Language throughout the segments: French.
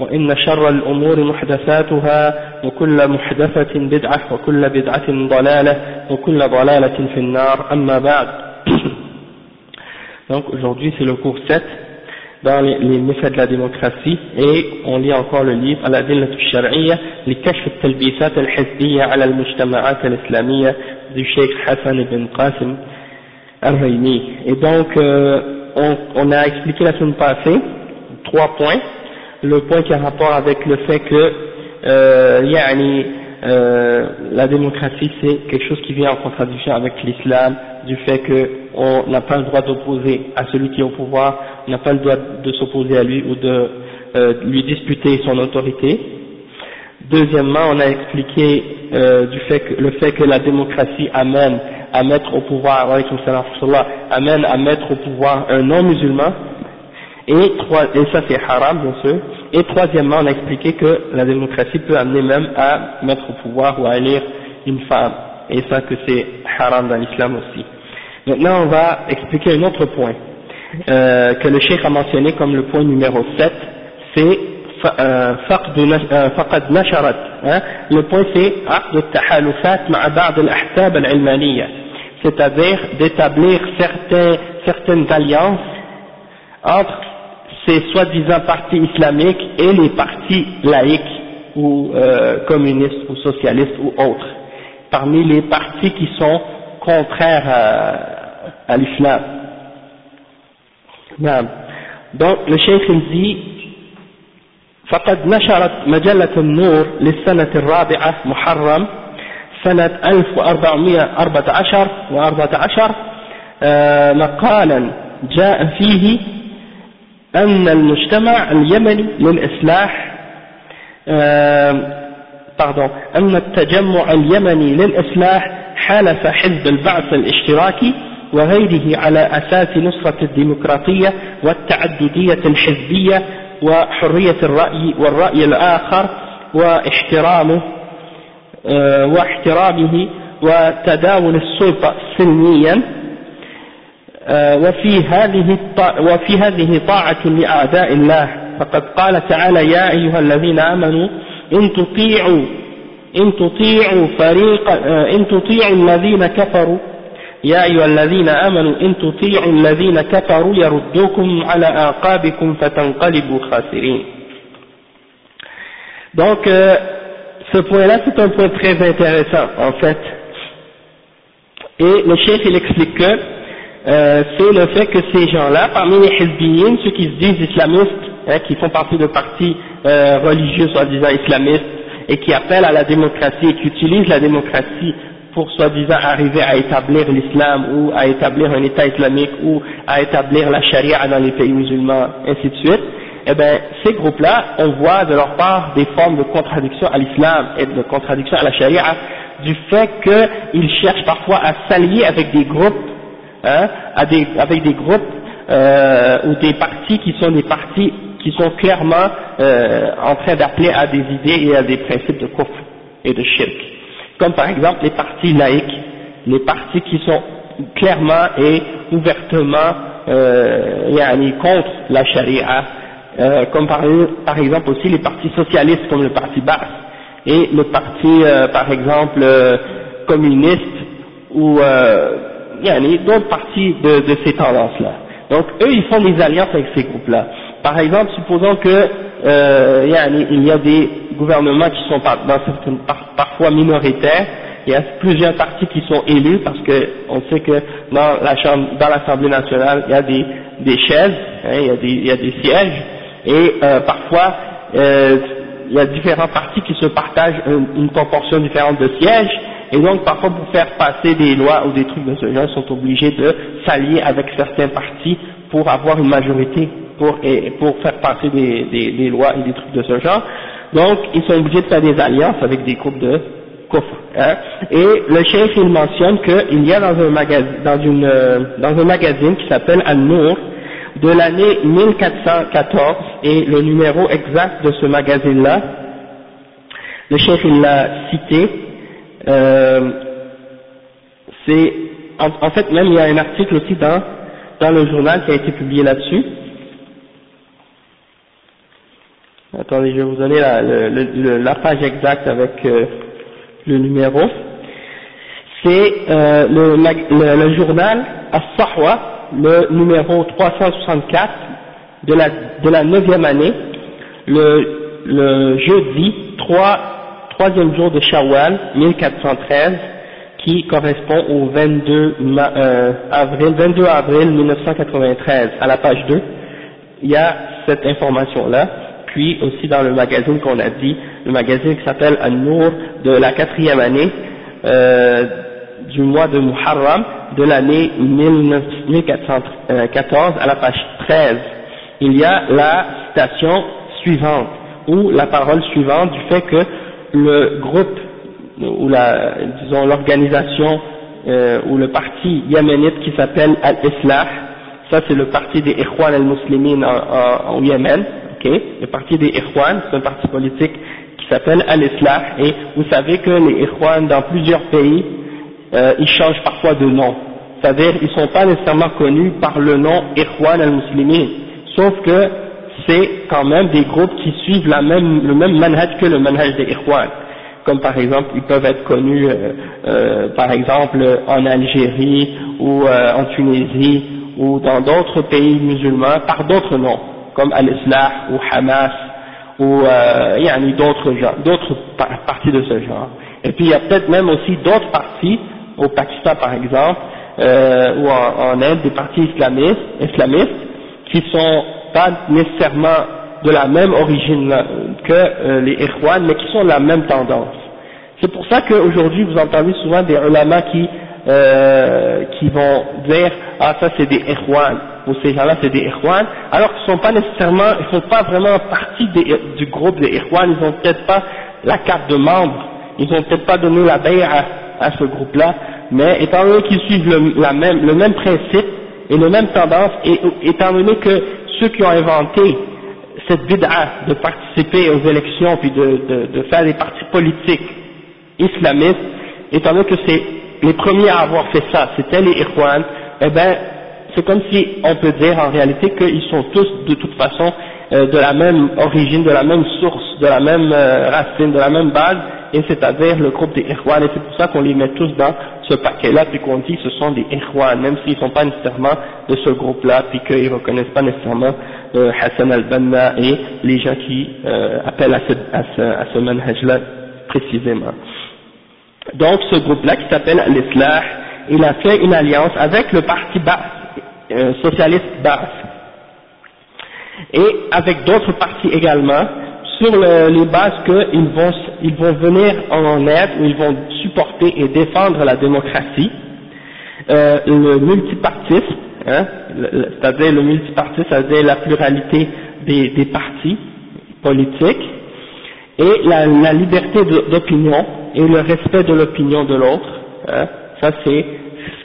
وإن شر الأمور محدثاتها وكل محدثة بدعة وكل بدعة ضلالة وكل ضلالة في النار أما بعد Donc aujourd'hui c'est le cours 7 dans les, les méfaits de la démocratie et on lit encore le livre الأدلة الشرعية لكشف التلبيسات على المجتمعات الإسلامية du Cheikh Hassan ibn Qasim al-Raymi. Et donc euh, on, on a expliqué la semaine passée trois points. Le point qui a rapport avec le fait que euh, euh, la démocratie c'est quelque chose qui vient en contradiction avec l'islam, du fait qu'on n'a pas le droit d'opposer à celui qui est au pouvoir, on n'a pas le droit de s'opposer à lui ou de euh, lui disputer son autorité. Deuxièmement, on a expliqué euh, du le fait que la démocratie amène à mettre au pouvoir, amène à mettre au pouvoir un non-musulman, et, trois, et ça c'est haram bien sûr, et troisièmement on a expliqué que la démocratie peut amener même à mettre au pouvoir ou à élire une femme, et ça que c'est haram dans l'islam aussi. Maintenant on va expliquer un autre point, euh, que le cheikh a mentionné comme le point numéro 7, c'est فقد نشرت le point c'est عقد التحالفات مع بعض الأحزاب العلمانية c'est-à-dire d'établir certains, certaines alliances entre ces soi-disant partis islamiques et les partis laïcs ou euh, communistes ou socialistes ou autres parmi les partis qui sont contraires à, à l'islam donc le cheikh il dit فقد نشرت مجلة النور للسنة الرابعة محرم سنة 1414 و14 مقالا جاء فيه أن المجتمع اليمني للإصلاح pardon أن التجمع اليمني للإصلاح حالف حزب البعث الاشتراكي وغيره على أساس نصرة الديمقراطية والتعددية الحزبية وحرية الرأي والرأي الآخر واحترامه واحترامه وتداول السلطة سلميا. وفي هذه وفي هذه طاعة لأعداء الله. فقد قال تعالى يا أيها الذين آمنوا إن تطيعوا إن تطيعوا فريق إن تطيعوا الذين كفروا. يا أيها الذين آمنوا إن تطيعوا الذين كفروا يردوكم على أعقابكم فتنقلبوا خاسرين. Donc, euh, ce point-là, c'est un point très intéressant, en fait. Et le chef, il explique que euh, c'est le fait que ces gens-là, parmi les hizbiyin, ceux qui se disent islamistes, hein, qui font partie de partis euh, religieux soi-disant islamistes, et qui appellent à la démocratie et qui utilisent la démocratie pour soi-disant arriver à établir l'islam ou à établir un État islamique ou à établir la charia dans les pays musulmans, ainsi de suite, eh bien, ces groupes-là, on voit de leur part des formes de contradiction à l'islam et de contradiction à la charia, du fait qu'ils cherchent parfois à s'allier avec des groupes, hein, avec des groupes euh, ou des partis qui sont des partis qui sont clairement euh, en train d'appeler à des idées et à des principes de kufr et de shirk. Comme par exemple les partis laïcs, les partis qui sont clairement et ouvertement euh, contre la charia, euh, comme par, exemple aussi les partis socialistes comme le parti Basse et le parti euh, par exemple euh, communiste ou yani, d'autres partis de, de ces tendances-là. Donc eux ils font des alliances avec ces groupes-là. Par exemple, supposons que yani, il y a des, gouvernements qui sont par, parfois minoritaires, il y a plusieurs partis qui sont élus parce que on sait que dans la chambre, dans l'Assemblée nationale, il y a des, des chaises, hein, il, y a des, il y a des sièges, et euh, parfois euh, il y a différents partis qui se partagent une, proportion différente de sièges, et donc parfois pour faire passer des lois ou des trucs de ce genre, ils sont obligés de s'allier avec certains partis pour avoir une majorité pour, et, pour faire passer des, des, des, lois et des trucs de ce genre. Donc, ils sont obligés de faire des alliances avec des groupes de kufr. Hein. Et le chef, il mentionne qu'il y a dans un, magazine, dans une, euh, dans un magazine qui s'appelle Al-Nour, de l'année 1414, et le numéro exact de ce magazine-là, le chef, il l'a cité, euh, c'est, en, en, fait, même il y a un article aussi dans, dans le journal qui a été publié là-dessus, Attendez, je vais vous donner la, le, la page exacte avec euh, le numéro. C'est euh, le, le, journal As-Sahwa, le numéro 364 de la, de la 9e année, le, le jeudi 3, troisième jour de Shawwal 1413, qui correspond au 22 euh, avril, 22 avril 1993, à la page 2. Il y a cette information-là puis aussi dans le magazine qu'on a dit, le magazine qui s'appelle An-Nour de la quatrième année euh, du mois de Muharram de l'année 1414 à la page 13. Il y a la citation suivante ou la parole suivante du fait que le groupe ou la disons l'organisation euh, ou le parti yéménite qui s'appelle Al-Islah, ça c'est le parti des Ikhwan al-Muslimin en, Yémen, le parti des Ikhwan, c'est un parti politique qui s'appelle Al-Islah, et vous savez que les Ikhwan dans plusieurs pays, euh, ils changent parfois de nom. C'est-à-dire, ils ne sont pas nécessairement connus par le nom Ikhwan al-Muslimin, sauf que c'est quand même des groupes qui suivent la même, le même manhaj que le manhaj des Ikhwan. Comme par exemple, ils peuvent être connus, euh, euh, par exemple, en Algérie ou en Tunisie ou dans d'autres pays musulmans par d'autres noms comme Al-Islah ou Hamas ou euh, d'autres d'autres parties de ce genre. Et puis il y a peut-être même aussi d'autres partis, au Pakistan par exemple, euh, ou en, Inde, des partis islamistes, islamistes qui sont pas nécessairement de la même origine que euh, les Ikhwan, mais qui sont de la même tendance. C'est pour ça qu'aujourd'hui vous entendez souvent des ulama qui, euh, qui vont dire « Ah ça c'est des Ikhwan » ou ces gens-là c'est des Ikhwan, alors qu'ils ne sont pas nécessairement, ils font pas vraiment partie du groupe des Ikhwan, ils n'ont peut-être pas la carte de membre, ils n'ont peut-être pas donné la baie à, ce groupe-là, mais étant donné qu'ils suivent le, même, le même principe et la même tendance, et étant donné que ceux qui ont inventé cette bid'a de participer aux élections puis de, faire des partis politiques islamistes, étant donné que c'est les premiers à avoir fait ça, c'était les Ikhwan, eh ben c'est comme si on peut dire en réalité qu'ils sont tous de toute façon euh, de la même origine, de la même source, de la même euh, racine, de la même base, et c'est-à-dire le groupe des Ikhwan, et c'est pour ça qu'on les met tous dans ce paquet-là, puis qu'on dit que ce sont des Ikhwan, même s'ils ne sont pas nécessairement de ce groupe-là, puis qu'ils ne reconnaissent pas nécessairement euh, Hassan al-Banna et les gens qui appellent à ce, à ce, à ce manhaj-là précisément. Donc ce groupe-là qui s'appelle l'Islah, il a fait une alliance avec le parti Ba'ath, euh, socialiste basse, et avec d'autres partis également, sur les bases qu'ils vont, ils vont venir en aide, ou ils vont supporter et défendre la démocratie, euh, le multipartisme, hein, c'est-à-dire le multipartisme, c'est-à-dire la pluralité des, des partis politiques, et la, la liberté d'opinion et le respect de l'opinion de l'autre, hein, ça c'est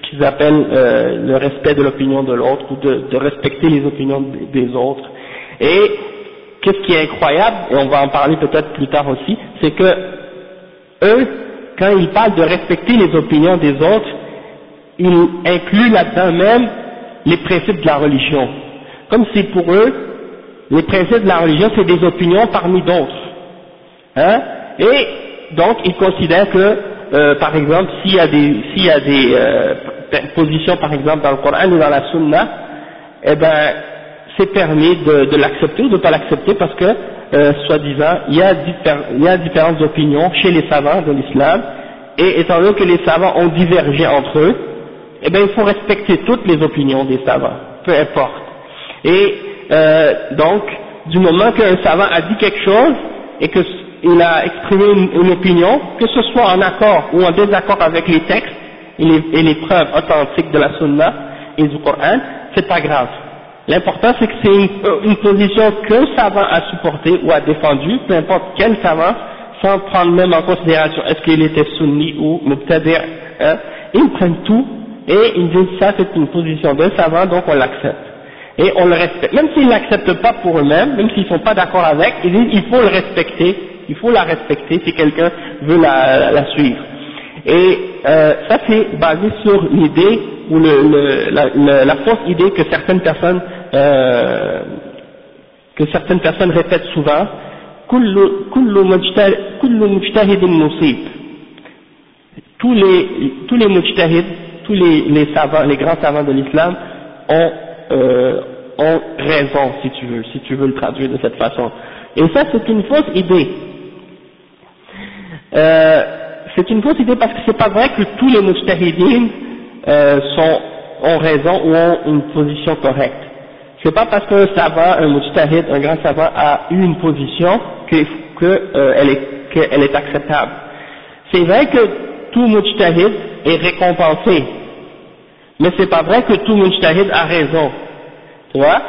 qu'ils appellent euh, le respect de l'opinion de l'autre ou de, de, respecter les opinions des autres. Et qu'est-ce qui est incroyable, et on va en parler peut-être plus tard aussi, c'est que eux, quand ils parlent de respecter les opinions des autres, ils incluent là-dedans même les principes de la religion. Comme si pour eux, les principes de la religion, c'est des opinions parmi d'autres. Hein? Et donc, ils considèrent que, euh, par exemple, s'il y a des, s'il y a des euh, position par exemple dans le Coran ou dans la Sunna, eh ben c'est permis de, de l'accepter ou de ne pas l'accepter parce que euh, soi-disant, il, y a il y a différentes opinions chez les savants de l'islam, et étant donné que les savants ont divergé entre eux, eh bien il faut respecter toutes les opinions des savants, peu importe. Et euh, donc, du moment qu'un savant a dit quelque chose et qu'il a exprimé une, opinion, que ce soit en accord ou en désaccord avec les textes et les, preuves authentiques de la Sunna et du Coran, c'est pas grave. L'important c'est que c'est une, position qu'un savant a supportée ou a défendue, peu importe quel savant, sans prendre même en considération est-ce qu'il était sunni ou mubtadi', hein, ils prennent tout et ils disent ça c'est une position d'un savant donc on l'accepte et on le respecte. Même s'ils ne l'acceptent pas pour eux-mêmes, même s'ils ne sont pas d'accord avec, ils disent il faut le respecter, il faut la respecter si quelqu'un veut la, la, suivre. Et euh, ça c'est basé sur l'idée ou le, la, la, fausse idée que certaines personnes euh, que certaines personnes répètent souvent tous les tous les tous les, les savants, les grands savants de l'islam ont euh, ont raison, si tu veux, si tu veux le traduire de cette façon. Et ça, c'est une fausse idée. Euh, c'est une fausse idée parce que c'est pas vrai que tous les mujtahidines euh, sont, ont raison ou ont une position correcte. C'est pas parce qu'un savant, un mujtahid, un grand savant a eu une position que, que euh, est, qu'elle est acceptable. C'est vrai que tout mujtahid est récompensé, mais c'est pas vrai que tout mujtahid a raison. Tu vois?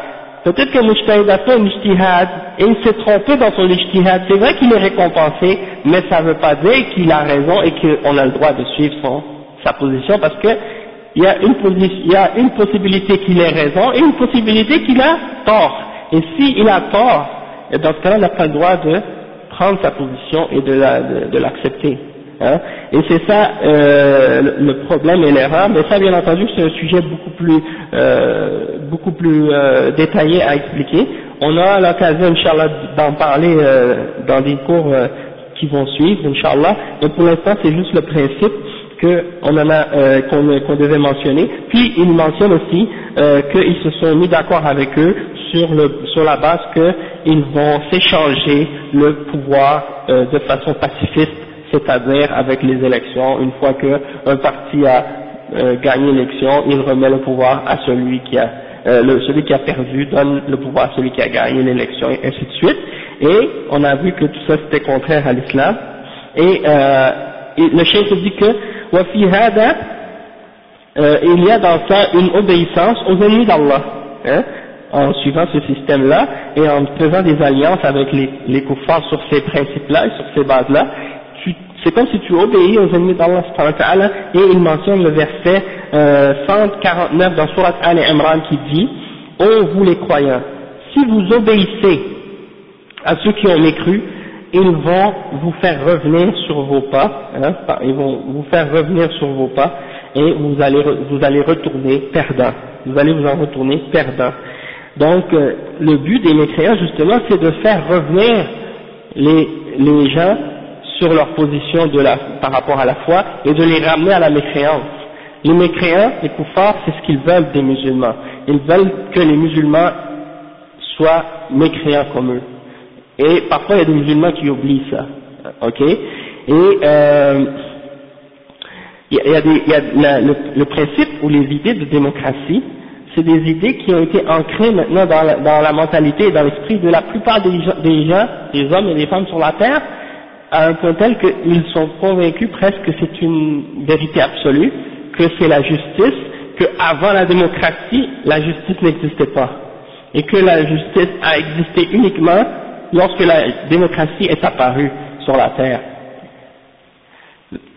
Peut-être que mujtahid a fait un ijtihad et il s'est trompé dans son ijtihad. C'est vrai qu'il est récompensé, mais ça ne veut pas dire qu'il a raison et qu'on a le droit de suivre son, sa position parce que il y a une, y a une possibilité qu'il ait raison et une possibilité qu'il a tort. Et s'il a tort, dans ce cas-là, il n'a pas le droit de prendre sa position et de l'accepter. Hein. et c'est ça euh, le problème et l'erreur, mais ça bien entendu c'est un sujet beaucoup plus euh, beaucoup plus euh, détaillé à expliquer. On aura l'occasion, Inch'Allah, d'en parler euh, dans des cours euh, qui vont suivre, Inch'Allah, mais pour l'instant c'est juste le principe a qu'on devait mentionner. Puis il mentionne aussi qu'ils se sont mis d'accord avec eux sur le sur la base qu'ils vont s'échanger le pouvoir de façon pacifiste c'est-à-dire avec les élections, une fois qu'un parti a euh, gagné l'élection, il remet le pouvoir à celui qui a euh, celui qui a perdu donne le pouvoir à celui qui a gagné l'élection et ainsi de suite. Et on a vu que tout ça c'était contraire à l'islam. Et, euh, le chef dit que euh, il y a dans ça une obéissance aux ennemis d'Allah. Hein, en suivant ce système-là et en faisant des alliances avec les, les kuffars sur ces principes-là et sur ces bases-là, c'est comme si tu obéis aux ennemis d'Allah et il mentionne le verset 149 euh, dans Surat Al-Imran qui dit « Ô vous les croyants, si vous obéissez à ceux qui ont mécru, ils vont vous faire revenir sur vos pas, hein, ils vont vous faire revenir sur vos pas et vous allez, vous allez retourner perdant. Vous allez vous en retourner perdant. Donc euh, le but des mécréants justement c'est de faire revenir les, les gens sur leur position par rapport à la foi et de les ramener à la mécréance. Les mécréants, les koufars, c'est ce qu'ils veulent des musulmans. Ils veulent que les musulmans soient mécréants comme eux. Et parfois il y a des musulmans qui oublient ça. Ok? Et euh, il y a, le, principe ou les idées de démocratie, c'est des idées qui ont été ancrées maintenant dans la, mentalité et dans l'esprit de la plupart des gens, des hommes et des femmes sur la terre, à un point tel qu'ils sont convaincus presque que c'est une vérité absolue, que c'est la justice, que avant la démocratie, la justice n'existait pas, et que la justice a existé uniquement lorsque la démocratie est apparue sur la terre.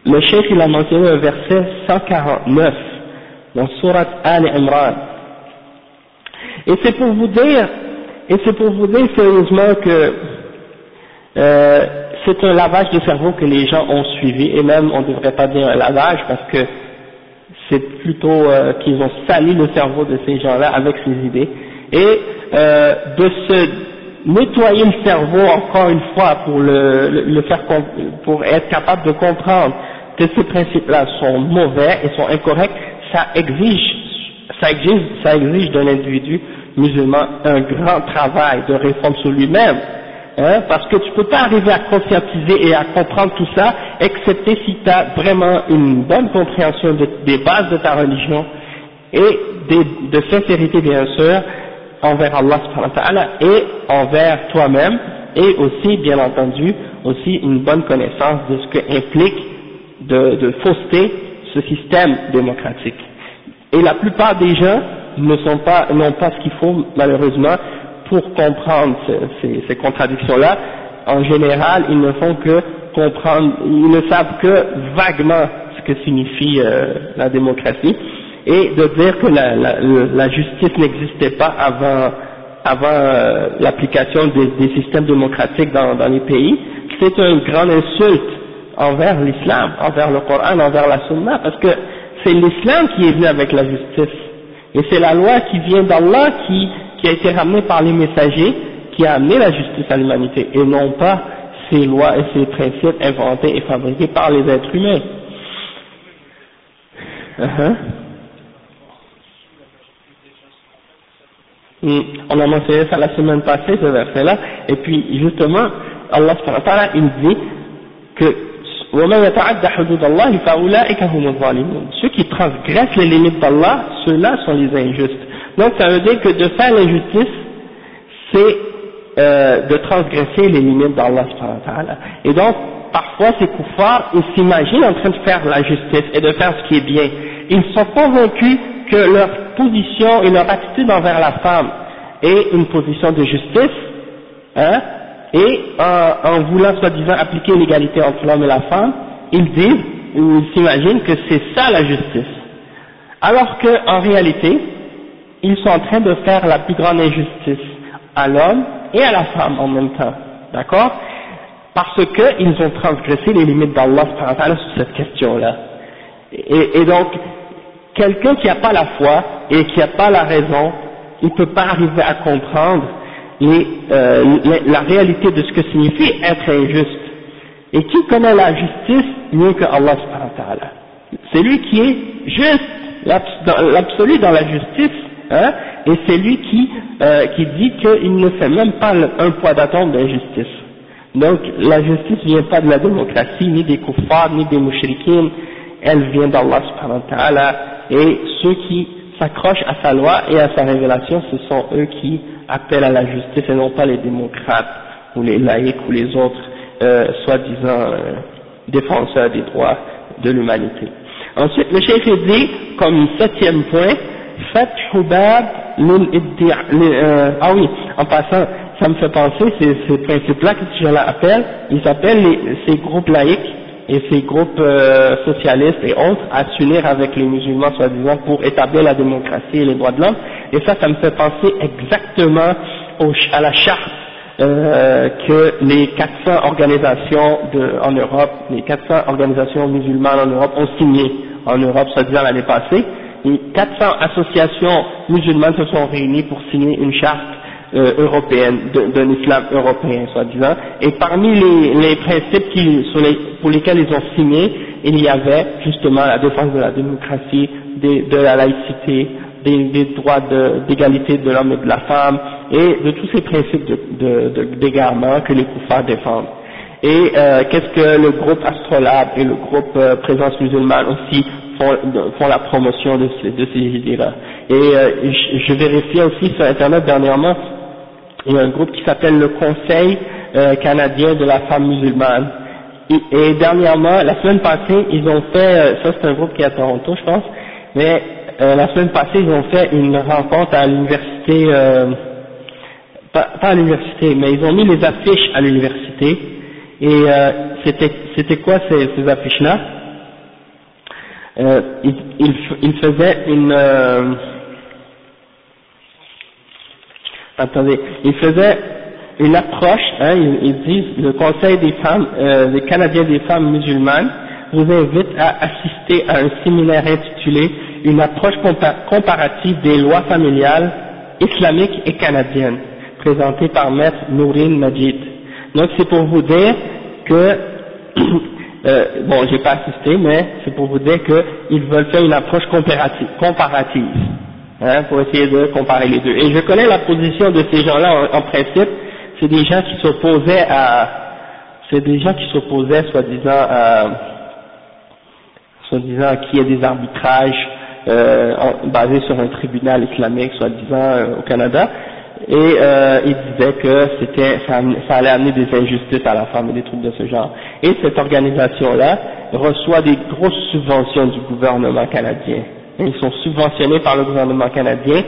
Le chef il a mentionné un verset 149 dans Surat Al-Imran. Et c'est pour vous dire, et c'est pour vous dire sérieusement que euh, c'est un lavage de cerveau que les gens ont suivi, et même on ne devrait pas dire un lavage parce que c'est plutôt euh, qu'ils ont sali le cerveau de ces gens-là avec ces idées, et euh, de se nettoyer le cerveau encore une fois pour le, le, faire pour être capable de comprendre que ces principes-là sont mauvais et sont incorrects, ça exige ça exige, ça exige d'un individu musulman un grand travail de réforme sur lui-même hein, parce que tu peux pas arriver à conscientiser et à comprendre tout ça, excepté si tu as vraiment une bonne compréhension des bases de ta religion et de sincérité bien sûr envers Allah et envers toi-même et aussi bien entendu aussi une bonne connaissance de ce que implique de, de fausseté ce système démocratique. Et la plupart des gens ne sont pas, n'ont pas ce qu'il faut malheureusement pour comprendre ces, ces, contradictions-là. En général, ils ne font que comprendre, ils ne savent que vaguement ce que signifie euh, la démocratie et de dire que la, la, la justice n'existait pas avant, avant euh, l'application des, des, systèmes démocratiques dans, dans les pays, c'est une grande insulte envers l'islam, envers le Coran, envers la Sunna, parce que c'est l'islam qui est venu avec la justice. Et c'est la loi qui vient d'Allah qui, qui a été ramenée par les messagers qui a amené la justice à l'humanité, et non pas ces lois et ces principes inventés et fabriqués par les êtres humains. Uh-huh. Hmm. On a mentionné ça la semaine passée, ce verset-là, et puis justement, Allah il dit que ceux qui transgressent les limites d'Allah, ceux-là sont les injustes. Donc ça veut dire que de faire l'injustice, c'est euh, de transgresser les limites d'Allah. Et donc, parfois ces koufars, ils s'imaginent en train de faire la justice et de faire ce qui est bien. Ils sont convaincus que leur position et leur attitude envers la femme est une position de justice, hein, et en, en voulant soi-disant appliquer l'égalité entre l'homme et la femme, ils disent ou ils s'imaginent que c'est ça la justice. Alors qu'en réalité, ils sont en train de faire la plus grande injustice à l'homme et à la femme en même temps. D'accord? Parce qu'ils ont transgressé les limites d'Allah sur cette question-là. Et, donc, quelqu'un qui n'a pas la foi et qui n'a pas la raison, il ne peut pas arriver à comprendre euh, la réalité de ce que signifie être injuste. Et qui connaît la justice mieux que Allah C'est lui qui est juste, l'absolu dans la justice, hein, et c'est lui qui, euh, qui dit qu'il ne fait même pas un poids d'attente d'injustice. Donc la justice vient pas de la démocratie, ni des kuffars, ni des mouchriquins, elle vient d'Allah subhanahu wa ta'ala, et ceux qui s'accrochent à sa loi et à sa révélation, ce sont eux qui appellent à la justice et non pas les démocrates ou les laïcs ou les autres euh, soi-disant euh, défenseurs des droits de l'humanité. Ensuite, le chef dit, comme septième point, Fathu Bab euh, ah oui, en passant, ça me fait penser, ces, ces principes-là, que je l'appelle, ils s'appellent ces groupes laïcs et ces groupes euh, socialistes et autres à s'unir avec les musulmans soi-disant pour établir la démocratie et les droits de l'homme. Et ça, ça me fait penser exactement au, à la charte euh, que les 400 organisations de, en Europe, les 400 organisations musulmanes en Europe ont signé en Europe, soi-disant l'année passée. Et 400 associations musulmanes se sont réunies pour signer une charte euh, européenne, d'un islam européen, soi-disant. Et parmi les, les principes qui, sur les, pour lesquels ils ont signé, il y avait justement la défense de la démocratie, de, de la laïcité, des, des droits d'égalité de, l'homme et de la femme, et de tous ces principes d'égarement de, que les koufars défendent. Et euh, qu'est-ce que le groupe Astrolabe et le groupe euh, Présence musulmane aussi font, la promotion de ces, de idées-là. Et euh, je, je vérifiais aussi sur Internet dernièrement il y a un groupe qui s'appelle le Conseil euh, canadien de la femme musulmane. Et, dernièrement, la semaine passée, ils ont fait, euh, ça c'est un groupe qui est à Toronto je pense, mais euh, la semaine passée ils ont fait une rencontre à l'université, pas, pas, à l'université, mais ils ont mis les affiches à l'université. Et c'était c'était quoi ces affiches-là? Ils, ils, ils, faisaient une attendez, il faisait une approche, hein, ils, disent, le Conseil des femmes, euh, des Canadiens des femmes musulmanes vous invite à assister à un séminaire intitulé Une approche comparative des lois familiales islamiques et canadiennes, présenté par Maître Nourine Majid. Donc c'est pour vous dire que, euh, bon j'ai pas assisté, mais c'est pour vous dire qu'ils veulent faire une approche comparative. comparative hein, pour essayer de comparer les deux. Et je connais la position de ces gens-là en, principe, c'est des gens qui s'opposaient à, c'est des gens qui s'opposaient soi-disant à, soi-disant qu'il y ait des arbitrages euh, basés sur un tribunal islamique, soi-disant euh, au Canada, et euh, il disait que c'était ça, ça, allait amener des injustices à la femme et des trucs de ce genre. Et cette organisation-là reçoit des grosses subventions du gouvernement canadien. ils sont subventionnés par le gouvernement canadien.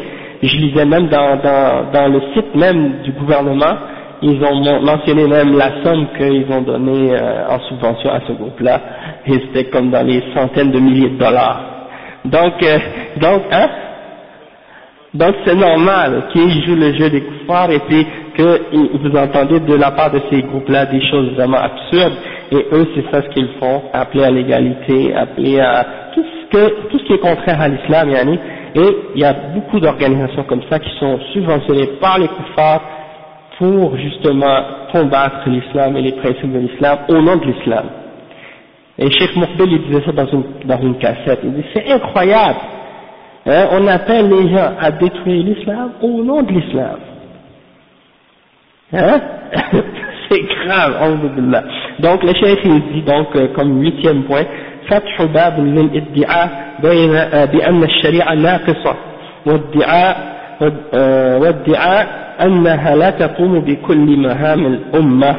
Je lisais même dans, dans, dans le site même du gouvernement, ils ont mentionné même la somme qu'ils ont donnée euh, en subvention à ce groupe-là, et c'était comme dans les centaines de milliers de dollars. Donc, euh, donc, hein donc c'est normal qu'ils jouent le jeu des koufars et puis que vous entendez de la part de ces groupes-là des choses vraiment absurdes. Et eux c'est ça ce qu'ils font, appeler à l'égalité, appeler à tout ce, qui est contraire à l'islam, et il y a beaucoup d'organisations comme ça qui sont subventionnées par les koufars pour justement combattre l'islam et les principes de l'islam au nom de l'islam. Et Sheikh Moukbel il disait ça dans une, dans une cassette, il dit c'est incroyable Hein, on appelle les gens à détruire l'islam au nom de l'islam. Hein C'est grave, Donc le chef il dit donc euh, comme huitième point, فتح باب للادعاء بين بأن الشريعة ناقصة والادعاء والادعاء أنها لا تقوم بكل مهام الأمة.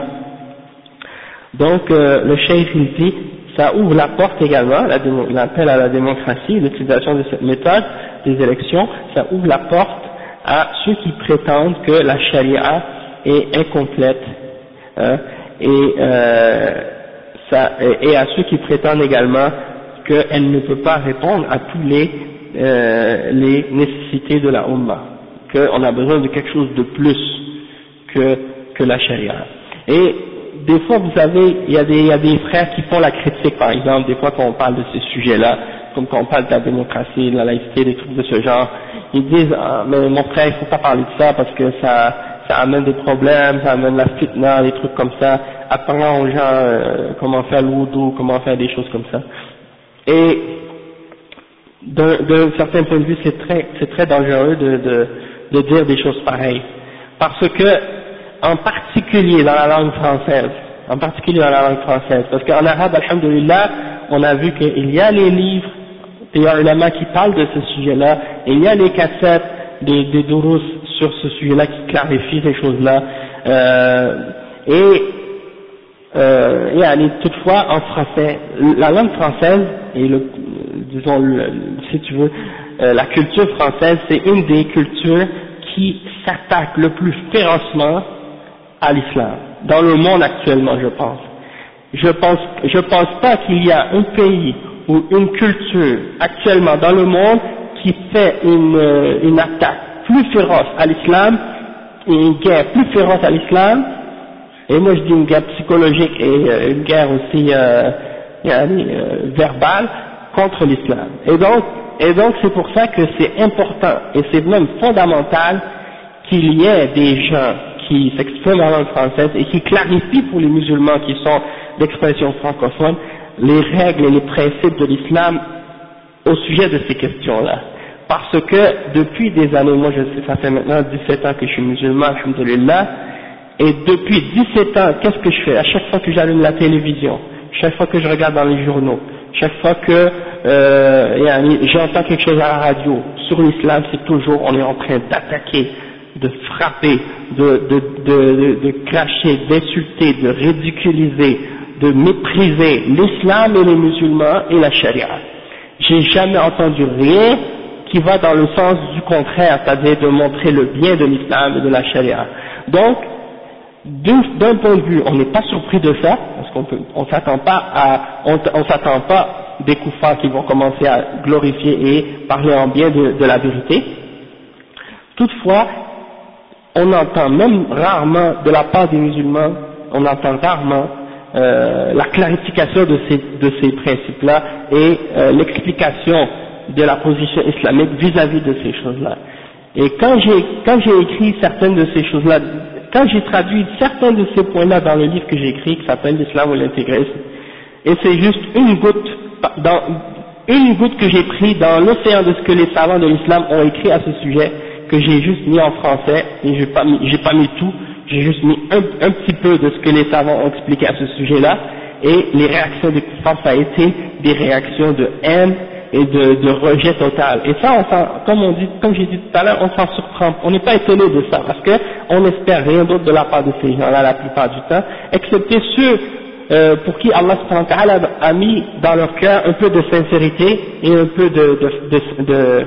Donc euh, le chef il dit ça ouvre la porte également, l'appel à la démocratie, l'utilisation de cette méthode des élections, ça ouvre la porte à ceux qui prétendent que la charia est incomplète hein, et, euh, et à ceux qui prétendent également qu'elle ne peut pas répondre à tous les, euh, nécessités de la Ummah, qu'on a besoin de quelque chose de plus que, que la charia. Des fois, vous savez, il y, a des, y a des frères qui font la critique, par exemple, des fois quand on parle de ces sujets-là, comme quand on parle de la démocratie, de la laïcité, des trucs de ce genre, ils disent, ah, mais mon frère, il faut pas parler de ça parce que ça, ça amène des problèmes, ça amène la fitna, des trucs comme ça, apprenant aux gens euh, comment faire le wudu, comment faire des choses comme ça. Et d'un certain point de vue, c'est très, c'est très dangereux de, de, de dire des choses pareilles. Parce que en particulier dans la langue française, en particulier dans la langue française, parce qu'en arabe, alhamdulillah, on a vu qu'il y a les livres, il y a ulama qui parlent de ce sujet-là, et il y a les cassettes des, des sur ce sujet-là qui clarifient ces choses-là, euh, et euh, toutefois en français, la langue française et le, disons, si tu veux, euh, la culture française, c'est une des cultures qui s'attaque le plus férocement à l'islam, dans le monde actuellement, je pense. Je pense, je pense pas qu'il y a un pays ou une culture actuellement dans le monde qui fait une, euh, une attaque plus féroce à l'islam, une guerre plus féroce à l'islam, et moi je dis une guerre psychologique et euh, une guerre aussi euh, euh, verbale contre l'islam. Et donc, et donc c'est pour ça que c'est important et c'est même fondamental qu'il y ait des gens qui s'expriment en langue française et qui clarifient pour les musulmans qui sont d'expression francophone les règles et les principes de l'islam au sujet de ces questions-là. Parce que depuis des années, moi je sais, ça fait maintenant 17 ans que je suis musulman, alhamdulillah, et depuis 17 ans, qu'est-ce que je fais? À chaque fois que j'allume la télévision, chaque fois que je regarde dans les journaux, chaque fois que euh, j'entends quelque chose à la radio sur l'islam, c'est toujours on est en train d'attaquer de frapper, de, de, de, de cracher, d'insulter, de ridiculiser, de mépriser l'islam et les musulmans et la charia. J'ai jamais entendu rien qui va dans le sens du contraire, c'est-à-dire de montrer le bien de l'islam et de la charia. Donc, d'un point de vue, on n'est pas surpris de ça, parce qu'on on s'attend pas à, on, s'attend pas des koufars qui vont commencer à glorifier et parler en bien de la vérité. Toutefois, on entend même rarement de la part des musulmans, on entend rarement euh, la clarification de ces, principes-là et euh, l'explication de la position islamique vis-à-vis de ces choses-là. Et quand j'ai écrit certaines de ces choses-là, quand j'ai traduit certains de ces points-là dans le livre que j'ai écrit qui s'appelle l'islam ou l'intégrisme, et c'est juste une goutte une goutte que j'ai pris dans l'océan de ce que les savants de l'islam ont écrit à ce sujet, que j'ai juste mis en français, et j'ai pas mis, j'ai pas mis tout, j'ai juste mis un, petit peu de ce que les savants ont expliqué à ce sujet-là, et les réactions des kuffars, ça a été des réactions de haine et de, de rejet total. Et ça, on comme on dit, comme j'ai dit tout à l'heure, on s'en surprend, on n'est pas étonné de ça, parce que on n'espère rien d'autre de la part de ces gens-là la plupart du temps, excepté ceux euh, pour qui Allah a mis dans leur cœur un peu de sincérité et un peu de, de, de, de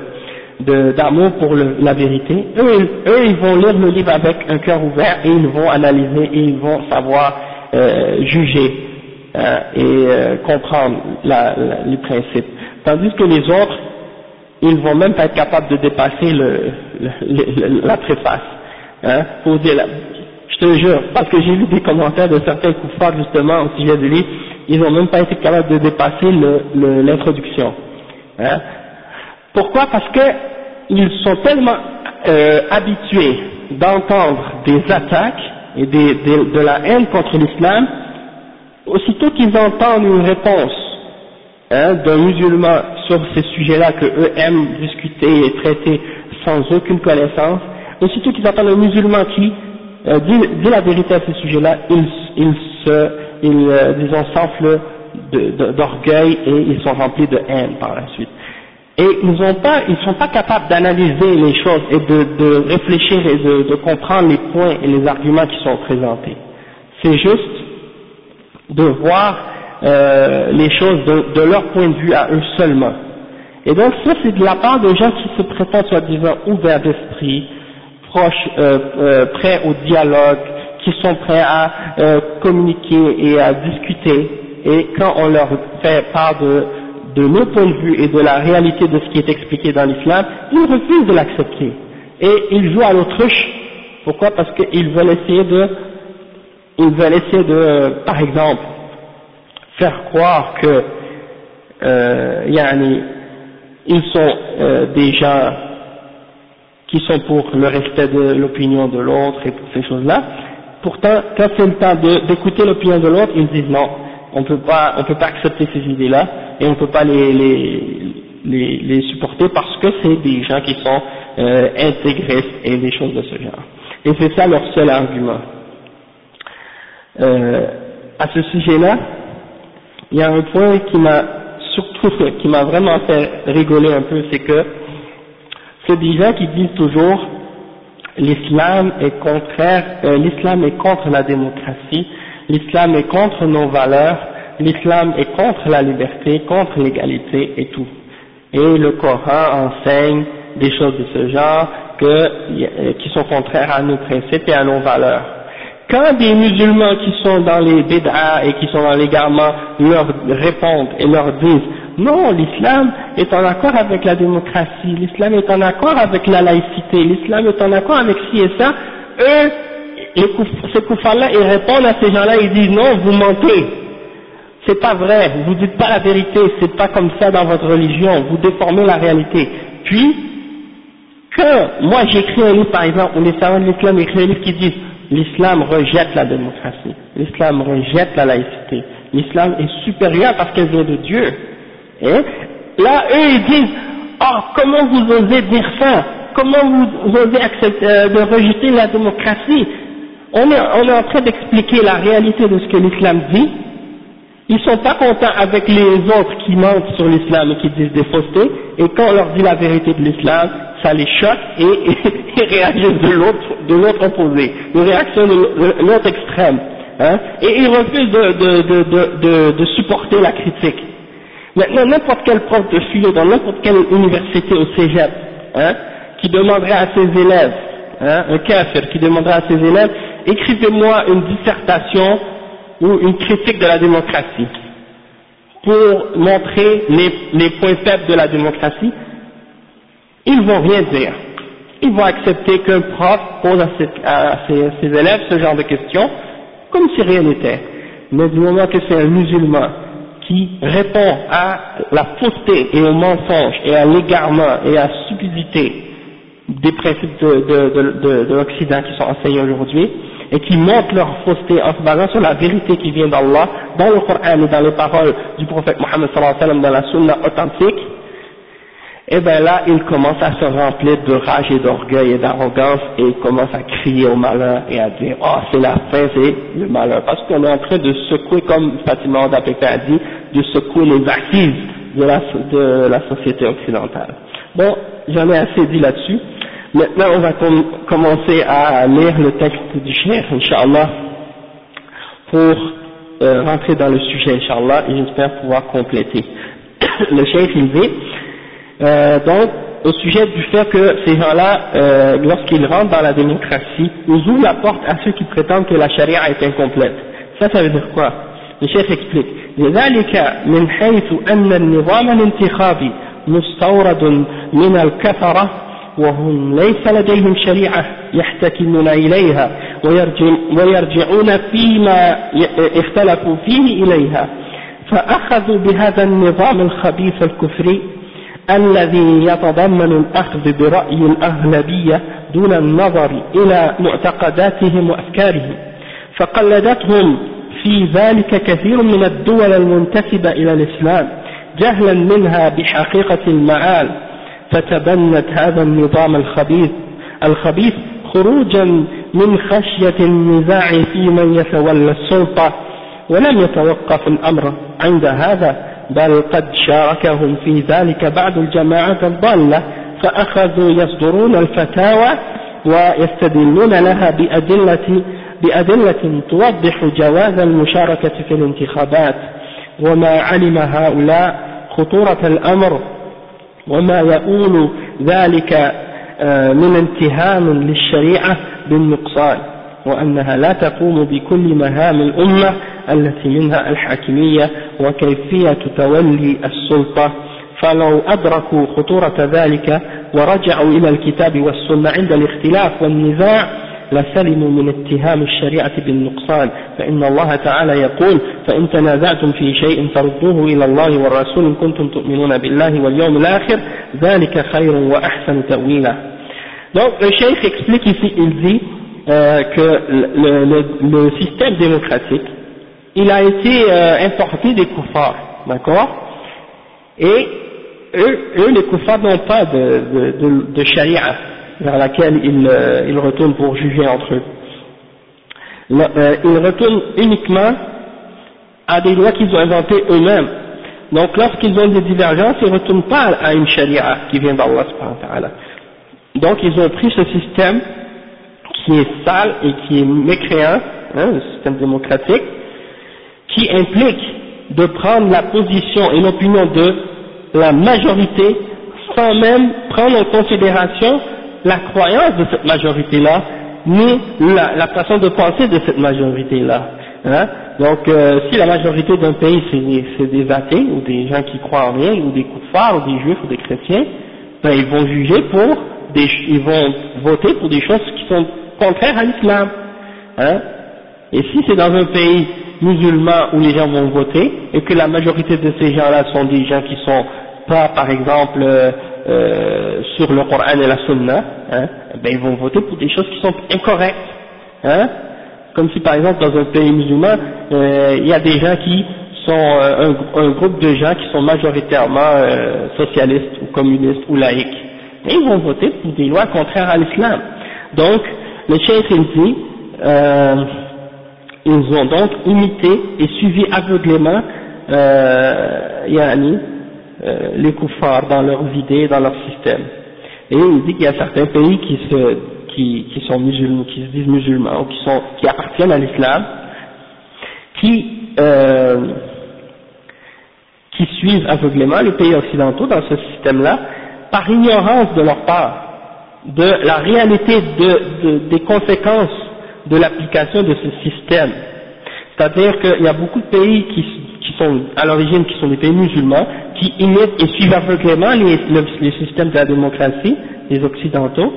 d'amour pour le, la vérité, eux, eux, ils vont lire le livre avec un cœur ouvert et ils vont analyser et ils vont savoir euh, juger euh, et euh, comprendre la, la, les principes. Tandis que les autres, ils vont même pas être capables de dépasser le, le, la préface. Hein, poser la, je te jure, parce que j'ai vu des commentaires de certains koufars justement au sujet du livre, ils n'ont même pas été capables de dépasser l'introduction. Hein. Pourquoi? Parce que ils sont tellement euh, habitués d'entendre des attaques et des, de la haine contre l'islam, aussitôt qu'ils entendent une réponse hein, d'un musulman sur ces sujets-là que eux aiment discuter et traiter sans aucune connaissance, aussitôt qu'ils entendent un musulman qui euh, dit, la vérité à ce sujet-là, ils, ils se, ils, euh, disons, s'enflent d'orgueil et ils sont remplis de haine par la suite. Et ils ne pas, ils sont pas capables d'analyser les choses et de, de réfléchir et de, de, comprendre les points et les arguments qui sont présentés. C'est juste de voir euh, les choses de, de, leur point de vue à eux seulement. Et donc ça c'est de la part de gens qui se prétendent soi-disant ouverts d'esprit, proches, euh, euh, prêts au dialogue, qui sont prêts à euh, communiquer et à discuter, et quand on leur fait part de, de nos points de vue et de la réalité de ce qui est expliqué dans l'islam, ils refusent de l'accepter. Et ils jouent à l'autruche. Pourquoi? Parce qu'ils veulent essayer de, ils veulent essayer de, par exemple, faire croire que, euh, ils sont euh, des qui sont pour le respect de l'opinion de l'autre et pour ces choses-là. Pourtant, quand c'est le temps d'écouter l'opinion de l'autre, ils disent non, on peut pas, on peut pas accepter ces idées-là et on peut pas les, les, les, les supporter parce que c'est des gens qui sont euh, intégristes et des choses de ce genre. Et c'est ça leur seul argument. Euh, à ce sujet-là, il y a un point qui m'a surtout, qui m'a vraiment fait rigoler un peu, c'est que c'est des gens qui disent toujours l'islam est contraire, euh, l'islam est contre la démocratie, l'islam est contre nos valeurs, l'islam est contre la liberté, contre l'égalité et tout. Et le Coran enseigne des choses de ce genre que, euh, qui sont contraires à nos principes et à nos valeurs. Quand des musulmans qui sont dans les bid'a et qui sont dans l'égarement leur répondent et leur disent non, l'islam est en accord avec la démocratie, l'islam est en accord avec la laïcité, l'islam est en accord avec ci et ça. Eux, ces koufars-là, ils répondent à ces gens-là, ils disent non, vous mentez. C'est pas vrai, vous dites pas la vérité, c'est pas comme ça dans votre religion, vous déformez la réalité. Puis, que moi j'écris un livre par exemple, où les savants de l'islam écrivent un livre qui dit l'islam rejette la démocratie, l'islam rejette la laïcité, l'islam est supérieur parce qu'elle vient de Dieu. Hein? Là, eux, ils disent, oh, comment vous osez dire ça? Comment vous osez accepter, euh, de rejeter la démocratie? On est, on est en train d'expliquer la réalité de ce que l'islam dit. Ils sont pas contents avec les autres qui mentent sur l'islam et qui disent des faussetés, et quand on leur dit la vérité de l'islam, ça les choque et, ils réagissent de l'autre, de l'autre opposé, une réaction de l'autre extrême. Hein, et ils refusent de, de, de, de, de supporter la critique. Maintenant, n'importe quel prof de philo dans n'importe quelle université au cégep, hein, qui demanderait à ses élèves, hein, un kafir qui demanderait à ses élèves, écrivez-moi une dissertation ou une critique de la démocratie pour montrer les, points faibles de la démocratie, ils vont rien dire. Ils vont accepter qu'un prof pose à, ses, élèves ce genre de questions, comme si rien n'était. Mais du moment que c'est un musulman qui répond à la fausseté et au mensonge et à l'égarement et à la stupidité des principes de l'Occident qui sont enseignés aujourd'hui et qui montrent leur fausseté en se basant sur la vérité qui vient d'Allah dans le Coran et dans les paroles du prophète Mohammed dans la sunna authentique et bien là, il commence à se remplir de rage et d'orgueil et d'arrogance et il commence à crier au malheur et à dire « Oh, c'est la fin, c'est le malheur ». Parce qu'on est en train de secouer, comme Fatima Odapeka a dit, de secouer les assises de la société occidentale. Bon, j'en ai assez dit là-dessus. Maintenant, on va commencer à lire le texte du Cheikh, Inch'Allah, pour euh, rentrer dans le sujet, Inch'Allah, et j'espère pouvoir compléter. le Cheikh, il dit euh, donc, au sujet du fait que ces gens-là, euh, lorsqu'ils rentrent dans la démocratie, ils ouvrent la porte à ceux qui prétendent que la charia est incomplète. Ça, ça veut dire quoi Le chef explique. لذلك من حيث أن النظام الانتخابي مستورد من الكفرة وهم ليس لديهم شريعة يحتكمون إليها ويرجعون فيما اختلفوا فيه إليها. فأخذوا بهذا النظام الخبيث الكفري الذي يتضمن الأخذ برأي الأغلبية دون النظر إلى معتقداتهم وأفكارهم. فقلدتهم في ذلك كثير من الدول المنتسبة إلى الإسلام جهلا منها بحقيقة المعال. فتبنت هذا النظام الخبيث الخبيث خروجا من خشية النزاع في من يتولى السلطة ولم يتوقف الأمر. عند هذا بل قد شاركهم في ذلك بعض الجماعات الضالة فأخذوا يصدرون الفتاوى ويستدلون لها بأدلة, بأدلة توضح جواز المشاركة في الانتخابات. وما علم هؤلاء خطورة الأمر وما يؤول ذلك آه، من انتهام للشريعة بالنقصان وأنها لا تقوم بكل مهام الأمة التي منها الحاكمية وكيفية تولي السلطة. فلو أدركوا خطورة ذلك ورجعوا إلى الكتاب والسنة عند الاختلاف والنزاع لسلموا من اتهام الشريعة بالنقصان فإن الله تعالى يقول فإن تنازعتم في شيء فردوه إلى الله والرسول إن كنتم تؤمنون بالله واليوم الآخر ذلك خير وأحسن تأويلا Donc le cheikh explique ici, il dit euh, que le, le, le système démocratique il a été euh, importé des koufars, d'accord Et eux, eux, les koufars n'ont pas de, de, de, charia vers laquelle ils, euh, retournent pour juger entre eux. Euh, ils retournent uniquement à des lois qu'ils ont inventées eux-mêmes. Donc lorsqu'ils ont des divergences, ils ne retournent pas à une charia qui vient d'Allah. Donc ils ont pris ce système qui est sale et qui est mécréant, hein, le système démocratique, qui implique de prendre la position et l'opinion de la majorité sans même prendre en considération la croyance de cette majorité-là, ni la, façon de penser de cette majorité-là. Hein. Donc, euh, si la majorité d'un pays c'est des, athées ou des gens qui croient en rien, ou des koufars, ou des juifs, ou des chrétiens, ben, ils vont juger pour, des, ils vont voter pour des choses qui sont contraires à l'islam. Hein. Et si c'est dans un pays musulmans où les gens vont voter et que la majorité de ces gens-là sont des gens qui sont pas, par exemple, euh, euh, sur le Coran et la Sunna, hein, ben ils vont voter pour des choses qui sont incorrectes. Hein, comme si par exemple dans un pays musulman, euh, il y a des gens qui sont un, un, groupe de gens qui sont majoritairement socialistes ou communistes ou laïcs. Ils vont voter pour des lois contraires à l'islam. Donc, le cheikh il dit, ils ont donc imité et suivi aveuglément euh, euh, les koufars dans leurs idées, dans leur système. Et il dit qu'il y a certains pays qui se, qui, qui sont musulmans, qui se disent musulmans, ou qui sont, qui appartiennent à l'islam, qui, euh, qui suivent aveuglément les pays occidentaux dans ce système-là, par ignorance de leur part de la réalité de, de, des conséquences de l'application de ce système. C'est-à-dire qu'il y a beaucoup de pays qui, qui sont à l'origine qui sont des pays musulmans, qui et suivent aveuglément les, les systèmes de la démocratie, les occidentaux,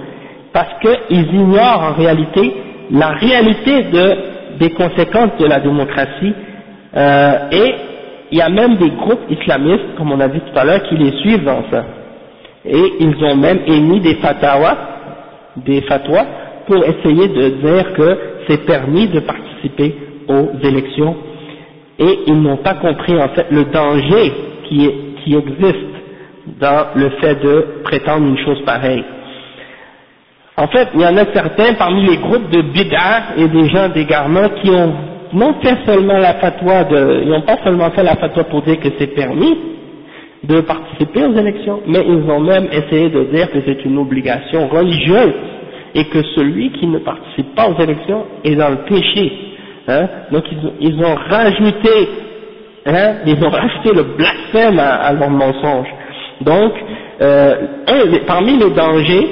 parce qu'ils ignorent en réalité la réalité de, des conséquences de la démocratie, euh, et il y a même des groupes islamistes, comme on a dit tout à l'heure, qui les suivent dans ça. Et ils ont même émis des fatwas, des fatwas, pour essayer de dire que c'est permis de participer aux élections et ils n'ont pas compris en fait le danger qui, qui existe dans le fait de prétendre une chose pareille. En fait, il y en a certains parmi les groupes de bid'ah et des gens d'égarement qui ont non fait seulement la fatwa de, ils n'ont pas seulement fait la fatwa pour dire que c'est permis de participer aux élections, mais ils ont même essayé de dire que c'est une obligation religieuse et que celui qui ne participe pas aux élections est dans le péché. Hein. Donc ils, ils, ont rajouté, hein, ils ont rajouté le blasphème à, leur mensonge. Donc, euh, parmi les dangers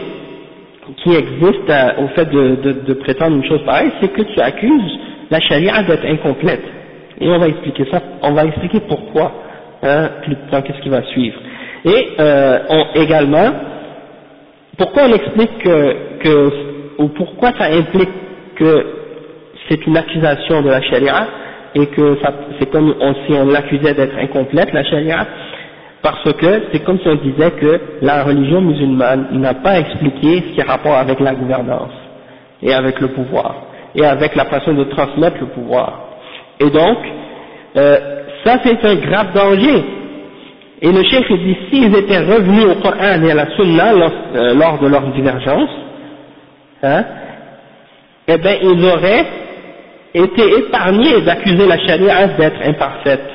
qui existent euh, au fait de, prétendre une chose pareille, c'est que tu accuses la charia d'être incomplète. Et on va expliquer ça, on va expliquer pourquoi, hein, plus tard, qu'est-ce qui va suivre. Et euh, on, également, pourquoi on explique que, que, ou pourquoi ça implique que c'est une accusation de la charia? Et que c'est comme si on l'accusait d'être incomplète, la charia, parce que c'est comme si on disait que la religion musulmane n'a pas expliqué ce qui a rapport avec la gouvernance et avec le pouvoir et avec la façon de transmettre le pouvoir. Et donc, euh, ça c'est un grave danger. Et le chef dit, s'ils étaient revenus au Coran et à la Sunna lors, euh, lors de leur divergence, hein, eh bien ils auraient été épargnés d'accuser la charia d'être imparfaite.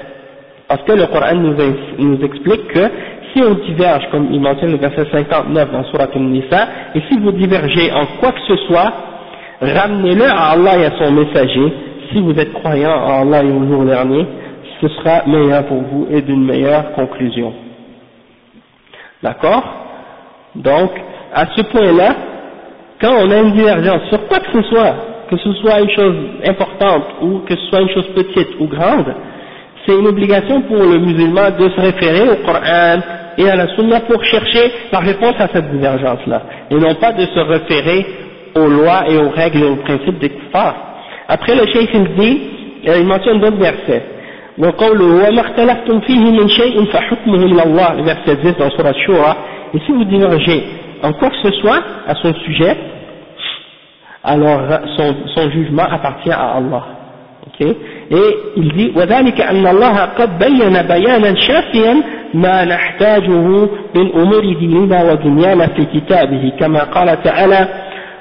Parce que le Coran nous, nous explique que si on diverge, comme il mentionne le verset 59 dans Surat al-Nisa, et si vous divergez en quoi que ce soit, ramenez-le à Allah et à son messager, si vous êtes croyant en Allah et au jour dernier, ce sera meilleur pour vous et d'une meilleure conclusion. D'accord? Donc, à ce point-là, quand on a une divergence sur quoi que ce soit, que ce soit une chose importante ou que ce soit une chose petite ou grande, c'est une obligation pour le musulman de se référer au Coran et à la Sunna pour chercher la réponse à cette divergence-là, et non pas de se référer aux lois et aux règles et aux principes des kuffars. Après le cheikh il dit, il mentionne d'autres versets. verset 10 dans Surah Shura, et si vous divergez en quoi que ce soit à son sujet, alors son, son jugement appartient à Allah. Okay. Et il dit وذلك أن الله قد بين بيانا شافيا ما نحتاجه من أمور ديننا ودنيانا في كتابه كما قال تعالى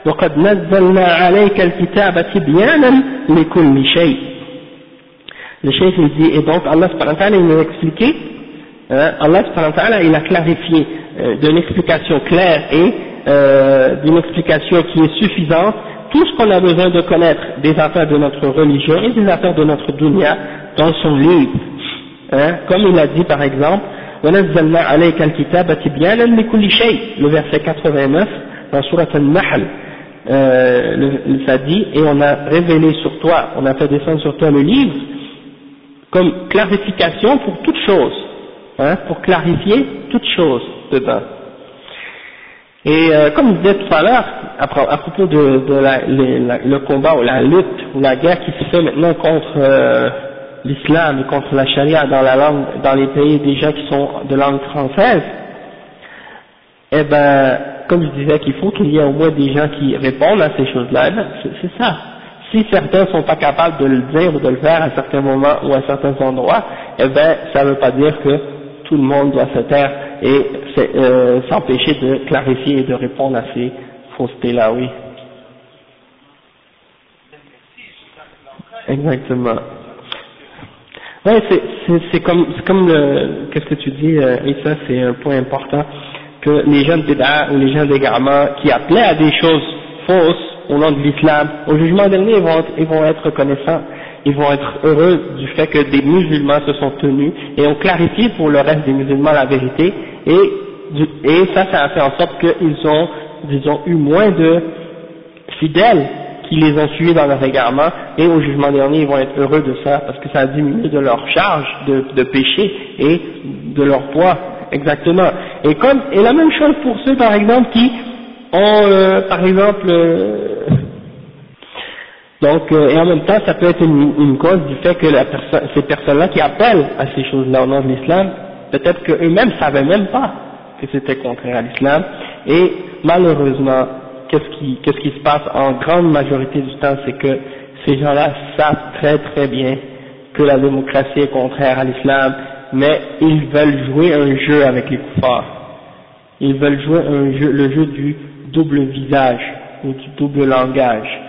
وقد نزلنا عليك الكتاب تبيانا لكل شيء Le chef et donc Allah il a expliqué, hein, Allah il a clarifié euh, d'une explication claire et euh, d'une explication qui est suffisante tout ce qu'on a besoin de connaître des affaires de notre religion et des affaires de notre dunya dans son livre. Hein, comme il a dit par exemple, le verset 89 dans Surat al-Nahl, euh, ça dit, et on a révélé sur toi, on a fait descendre sur toi le livre, comme clarification pour toute chose, hein, pour clarifier toute chose dedans. Et euh, comme je disais tout à l'heure, à, propos de, la, le combat ou la lutte ou la guerre qui se fait maintenant contre euh, l'islam et contre la charia dans la langue, dans les pays déjà qui sont de langue française, eh ben, comme je disais qu'il faut qu'il y ait au moins des gens qui répondent à ces choses-là, eh c'est ça. Si certains sont pas capables de le dire ou de le faire à certains moments ou à certains endroits, eh ben, ça ne veut pas dire que tout le monde doit se taire et euh, s'empêcher de clarifier et de répondre à ces faussetés-là, oui. Exactement. Ouais, c'est comme, comme le, qu'est-ce que tu dis, euh, ça c'est un point important, que les jeunes bédas ou les jeunes d'égarement qui appelaient à des choses fausses au nom de l'islam, au jugement dernier, ils vont, ils vont être reconnaissants ils vont être heureux du fait que des musulmans se sont tenus et ont clarifié pour le reste des musulmans la vérité. Et, et ça, ça a fait en sorte qu'ils ont, disons, eu moins de fidèles qui les ont suivis dans leur égarement. Et au jugement dernier ils vont être heureux de ça parce que ça a diminué de leur charge de, de péché et de leur poids exactement. Et comme et la même chose pour ceux par exemple qui ont euh, par exemple euh, donc, euh, et en même temps, ça peut être une, une cause du fait que la ces personnes-là qui appellent à ces choses-là au nom de l'islam, peut-être qu'eux-mêmes ne savaient même pas que c'était contraire à l'islam, et malheureusement, qu'est-ce qui, qui se passe en grande majorité du temps, c'est que ces gens-là savent très très bien que la démocratie est contraire à l'islam, mais ils veulent jouer un jeu avec les kuffars. Ils veulent jouer un jeu, le jeu du double visage ou du double langage.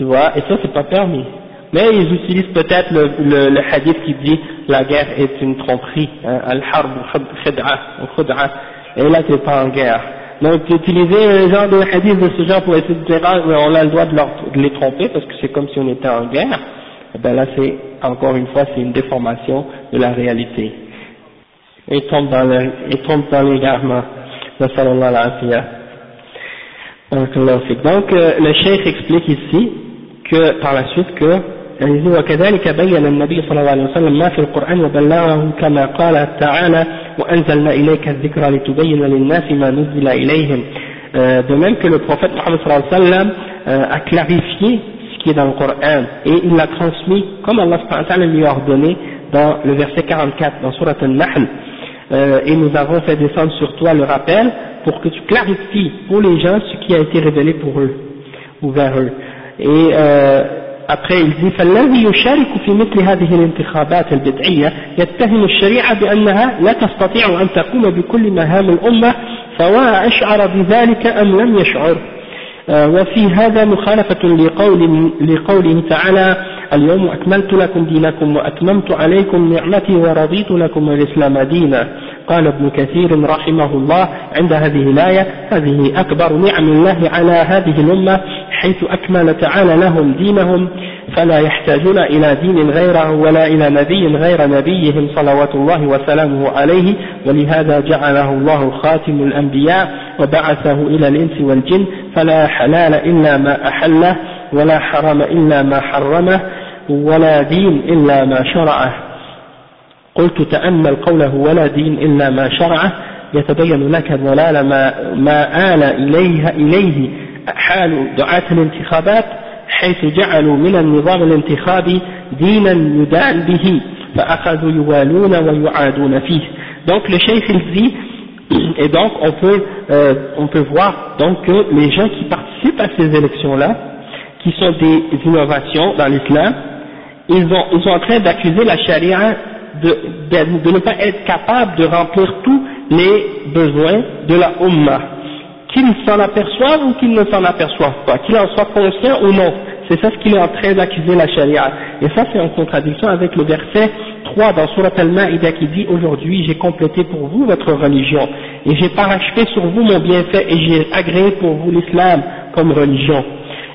Tu vois, et ça c'est pas permis. Mais ils utilisent peut-être le, le, le, hadith qui dit la guerre est une tromperie, hein, al-harb khud'a, et là c'est pas en guerre. Donc utiliser un genre de hadith de ce genre pour essayer de dire ah, on a le droit de, les tromper parce que c'est comme si on était en guerre, et eh ben là c'est encore une fois c'est une déformation de la réalité. Et tombe dans, le, et tombe dans l'égarement. Donc euh, le cheikh explique ici que par la suite que وكذلك بين النبي صلى الله عليه وسلم ما في القرآن وبلغه كما قال تعالى وأنزلنا إليك الذكر لتبين للناس ما نزل إليهم de même que le prophète Mohammed صلى الله عليه وسلم a clarifié ce qui est dans le Coran et il l'a transmis comme Allah lui a ordonné dans le verset 44 dans Surat Al-Nahl euh, et nous avons fait descendre sur toi le rappel pour que tu clarifies pour les gens ce qui a été révélé pour eux ou vers eux Et euh, après il dit فالذي يشارك في مثل هذه الانتخابات البدعية يتهم الشريعة بأنها لا تستطيع أن تقوم بكل مهام الأمة سواء أشعر بذلك أم لم يشعر. آه، وفي هذا مخالفة لقول لقوله تعالى اليوم أكملت لكم دينكم وأتممت عليكم نعمتي ورضيت لكم الإسلام دينا. قال ابن كثير رحمه الله عند هذه الآية هذه أكبر نعم الله على هذه الأمة حيث أكمل تعالى لهم دينهم فلا يحتاجون إلى دين غيره ولا إلى نبي غير نبيهم صلوات الله وسلامه عليه ولهذا جعله الله خاتم الأنبياء وبعثه إلى الإنس والجن فلا حلال إلا ما أحله ولا حرم إلا ما حرمه ولا دين إلا ما شرعه. قلت تأمل قوله ولا دين إلا ما شرعه يتبين لك الضلال ما, ما آل إليه, إليه حال دعاة الانتخابات حيث جعلوا من النظام الانتخابي دينا يدان به فأخذوا يوالون ويعادون فيه donc le cheikh il dit et donc on peut euh, on peut voir donc que les gens qui participent à ces élections là qui sont des innovations dans l'islam ils, ont, ils sont en train d'accuser la charia de, ne pas être capable de remplir tous les besoins de la Ummah, qu'ils s'en aperçoivent ou qu'ils ne s'en aperçoivent pas, qu'ils en soient conscients ou non. C'est ça ce qu'il est en train d'accuser la charia. Et ça c'est en contradiction avec le verset 3 dans Surat al-Ma'ida qui dit aujourd'hui j'ai complété pour vous votre religion et j'ai parachevé sur vous mon bienfait et j'ai agréé pour vous l'islam comme religion.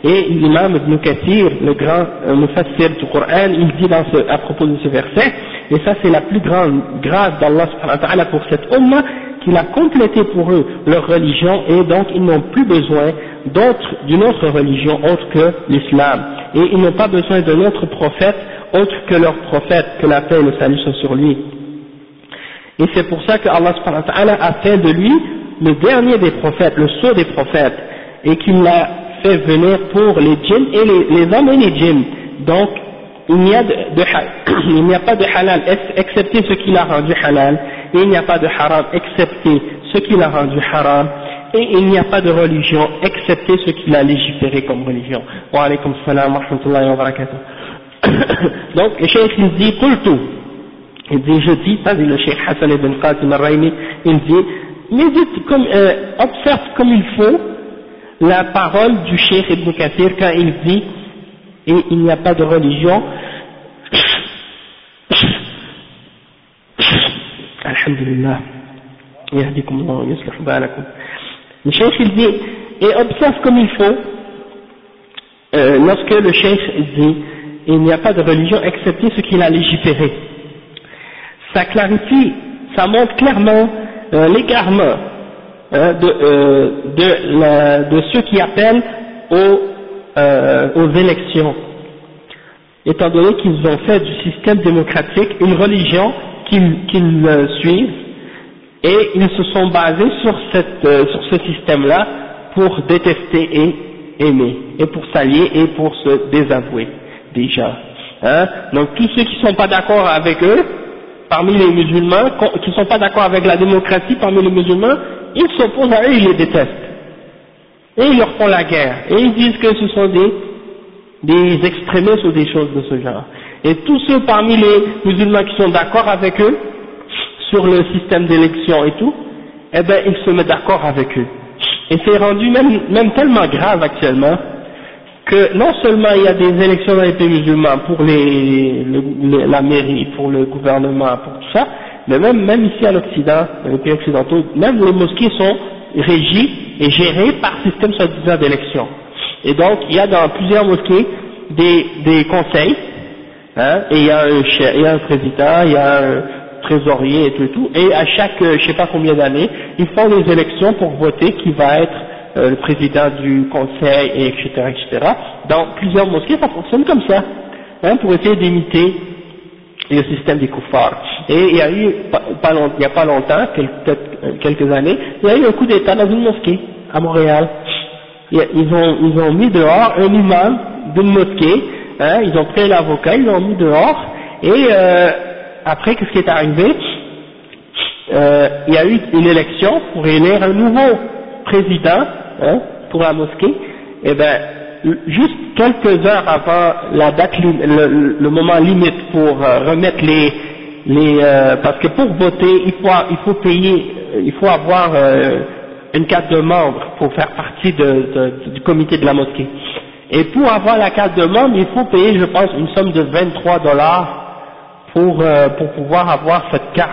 Et l'imam Ibn Kathir, le grand euh, mufassir du Coran, il dit à propos de ce verset, et ça c'est la plus grande grâce d'Allah pour cette ummah, qu'il a complété pour eux leur religion et donc ils n'ont plus besoin d'une autre religion autre que l'islam. Et ils n'ont pas besoin d'un autre prophète autre que leur prophète, que la paix et le salut sont sur lui. Et c'est pour ça que Allah a fait de lui le dernier des prophètes, le sceau des prophètes, et qu'il l'a fait venir pour les djinns et les, hommes et les djinns. Donc, il n'y a, a pas de halal excepté ce qu'il a rendu halal, et il n'y a pas de haram excepté ce qu'il a rendu haram, et il n'y a pas de religion excepté ce qu'il a légiféré comme religion. Wa alaykum salam wa rahmatullahi wa barakatuh. Donc, le cheikh il dit, tout. Il dit, je dis, ça dit le cheikh Hassan ibn Qasim al-Raymi, il dit, médite euh, observe comme il faut, la parole du Cheikh Ibn Kathir quand il dit et il n'y a pas de religion. Alhamdulillah. Le Cheikh il dit et observe comme il faut euh, lorsque le Cheikh dit il n'y a pas de religion excepté ce qu'il a légiféré. Ça clarifie ça montre clairement euh, l'égarement De, euh, de, ceux qui appellent aux, euh, aux élections, étant donné qu'ils ont fait du système démocratique une religion qu'ils euh, suivent, et ils se sont basés euh, sur ce système-là pour détester et aimer, et pour s'allier et pour se désavouer déjà. Hein? Donc tous ceux qui ne sont pas d'accord avec eux, parmi les musulmans, qui ne sont pas d'accord avec la démocratie parmi les musulmans, ils s'opposent à eux, ils les détestent. Et ils leur font la guerre. Et ils disent que ce sont des, des extrémistes ou des choses de ce genre. Et tous ceux parmi les musulmans qui sont d'accord avec eux, sur le système d'élection et tout, eh ben ils se mettent d'accord avec eux. Et c'est rendu même, même tellement grave actuellement que non seulement il y a des élections dans les pays musulmans pour les, la mairie, pour le gouvernement, pour tout ça, mais même, même ici à l'Occident, dans les pays occidentaux, même les mosquées sont régies et gérées par système soi-disant d'élection. Et donc il y a dans plusieurs mosquées des, des conseils, hein, et il y, a un, il y a un président, il y a un trésorier et tout et tout, et à chaque, euh, je sais pas combien d'années, ils font des élections pour voter qui va être euh, le président du conseil, et etc., etc. Dans plusieurs mosquées, ça fonctionne comme ça, hein, pour essayer d'imiter le système des koufars. Et il y a eu, pas, il n'y a pas longtemps, euh, quelques années, il y a eu un coup d'état dans une mosquée, à Montréal. Ils ont, ils ont mis dehors un imam d'une mosquée, hein, ils ont pris l'avocat, ils l'ont mis dehors, et euh, après, qu'est-ce qui est arrivé? Euh, Il y a eu une élection pour élire un nouveau président hein, pour la mosquée, et ben juste quelques heures avant la date, le, le moment limite pour euh, remettre les, les euh, parce que pour voter, il faut, il faut payer, il faut avoir euh, une carte de membre pour faire partie du comité de la mosquée. Et pour avoir la carte de membre, il faut payer, je pense, une somme de 23 dollars pour, pour pouvoir avoir cette carte,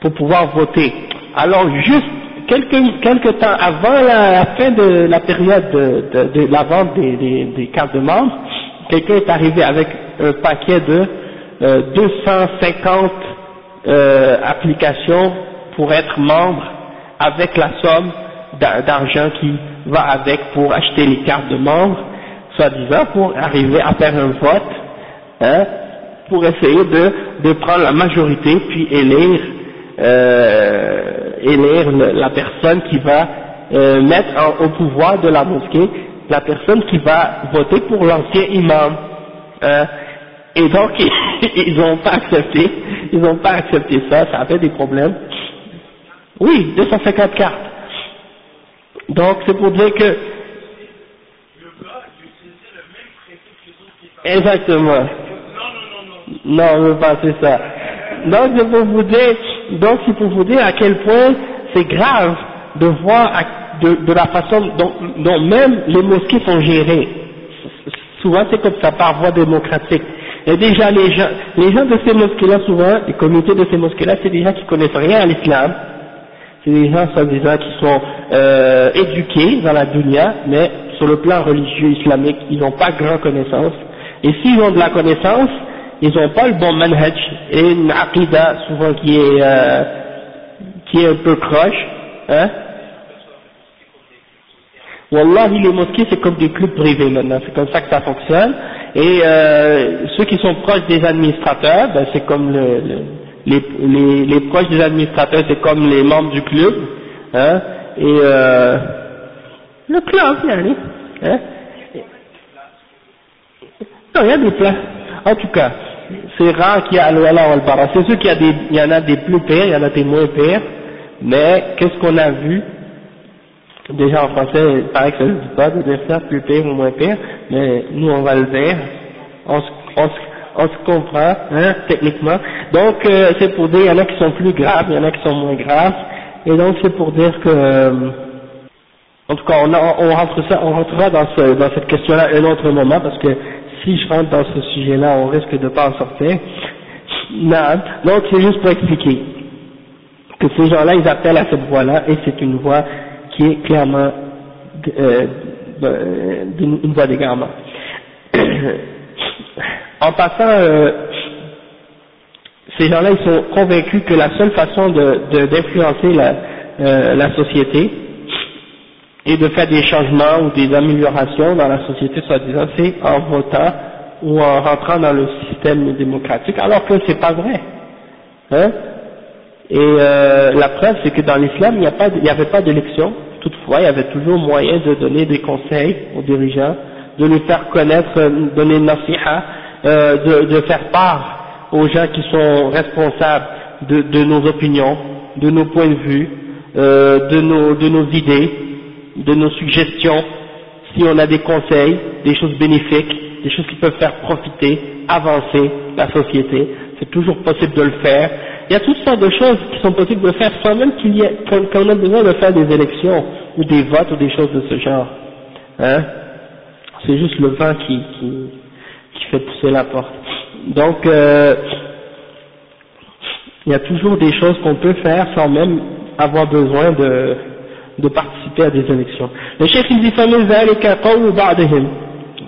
pour pouvoir voter. Alors juste quelques, quelques temps avant la, fin de la période de, la vente des, des, des, cartes de membres, quelqu'un est arrivé avec un paquet de euh, 250 euh, applications pour être membre avec la somme d'argent qui va avec pour acheter les cartes de membres, soi-disant pour arriver à faire un vote, hein, pour essayer de, de prendre la majorité puis élire euh, élire la personne qui va euh, mettre au pouvoir de la mosquée, la personne qui va voter pour l'ancien imam. Euh, et donc ils n'ont pas accepté, ils n'ont pas accepté ça, ça a fait des problèmes. Oui, 250 cartes. Donc c'est pour dire que Exactement. Non, non, non, pas c'est ça. Donc c'est pour vous dire donc c'est pour vous dire à quel point c'est grave de voir de, la façon dont, même les mosquées sont gérées. Souvent c'est comme ça par voie démocratique. Et déjà les gens, les gens de ces mosquées-là souvent, les communautés de ces mosquées-là, c'est des gens qui connaissent rien à l'islam. C'est des gens, soi-disant, qui sont euh, éduqués dans la dunya, mais sur le plan religieux islamique, ils n'ont pas grand connaissance. Et s'ils ont de la connaissance, ils n'ont pas le bon manhaj et une aqidah souvent qui est, euh, qui est un peu croche. Hein Wallahi, les mosquées c'est comme des clubs privés maintenant, c'est comme ça que ça fonctionne. Et euh, ceux qui sont proches des administrateurs, ben, c'est comme le, les, les, proches des administrateurs, c'est comme les membres du club. Hein et euh, le club, hein non, il y a des places. En tout cas, c'est rare qu'il y ait al-wala al-bara. C'est sûr qu'il y, a y en a des plus pires, il y en a des moins pires, mais qu'est-ce qu'on a vu? Déjà en français, il paraît que ça ne dit pas de dire ça, plus pire ou moins pire, mais nous on va le dire, on se, on se, on se comprend, hein, techniquement. Donc euh, c'est pour dire, il y en a qui sont plus graves, il y en a qui sont moins graves, et donc c'est pour dire que, euh, en tout cas, on, rentre ça, on rentrera dans, dans cette question-là un autre moment, parce que si je rentre dans ce sujet-là, on risque de ne pas en sortir. Non. Donc c'est juste pour expliquer que ces gens-là, ils appellent à cette voie-là, et c'est une voie qui est clairement euh, une voie d'égarement. en passant, euh, ces gens-là, ils sont convaincus que la seule façon d'influencer de, la, euh, la société, et de faire des changements ou des améliorations dans la société, soi-disant, c'est en votant ou en rentrant dans le système démocratique, alors que c'est pas vrai. Hein? Et euh, la preuve, c'est que dans l'islam, il n'y avait pas d'élection. Toutefois, il y avait toujours moyen de donner des conseils aux dirigeants, de les faire connaître, euh, donner nasiha, euh, de, de, faire part aux gens qui sont responsables de, de nos opinions, de nos points de vue, euh, de, nos, de nos idées, de nos suggestions, si on a des conseils, des choses bénéfiques, des choses qui peuvent faire profiter avancer la société, c'est toujours possible de le faire. Il y a toutes sortes de choses qui sont possibles de faire sans même qu'il y ait, qu'on ait besoin de faire des élections ou des votes ou des choses de ce genre. Hein? C'est juste le vent qui, qui, qui fait pousser la porte. Donc, euh, il y a toujours des choses qu'on peut faire sans même avoir besoin de, de participer à des élections. Le chef il dit فمن ذلك قول بعضهم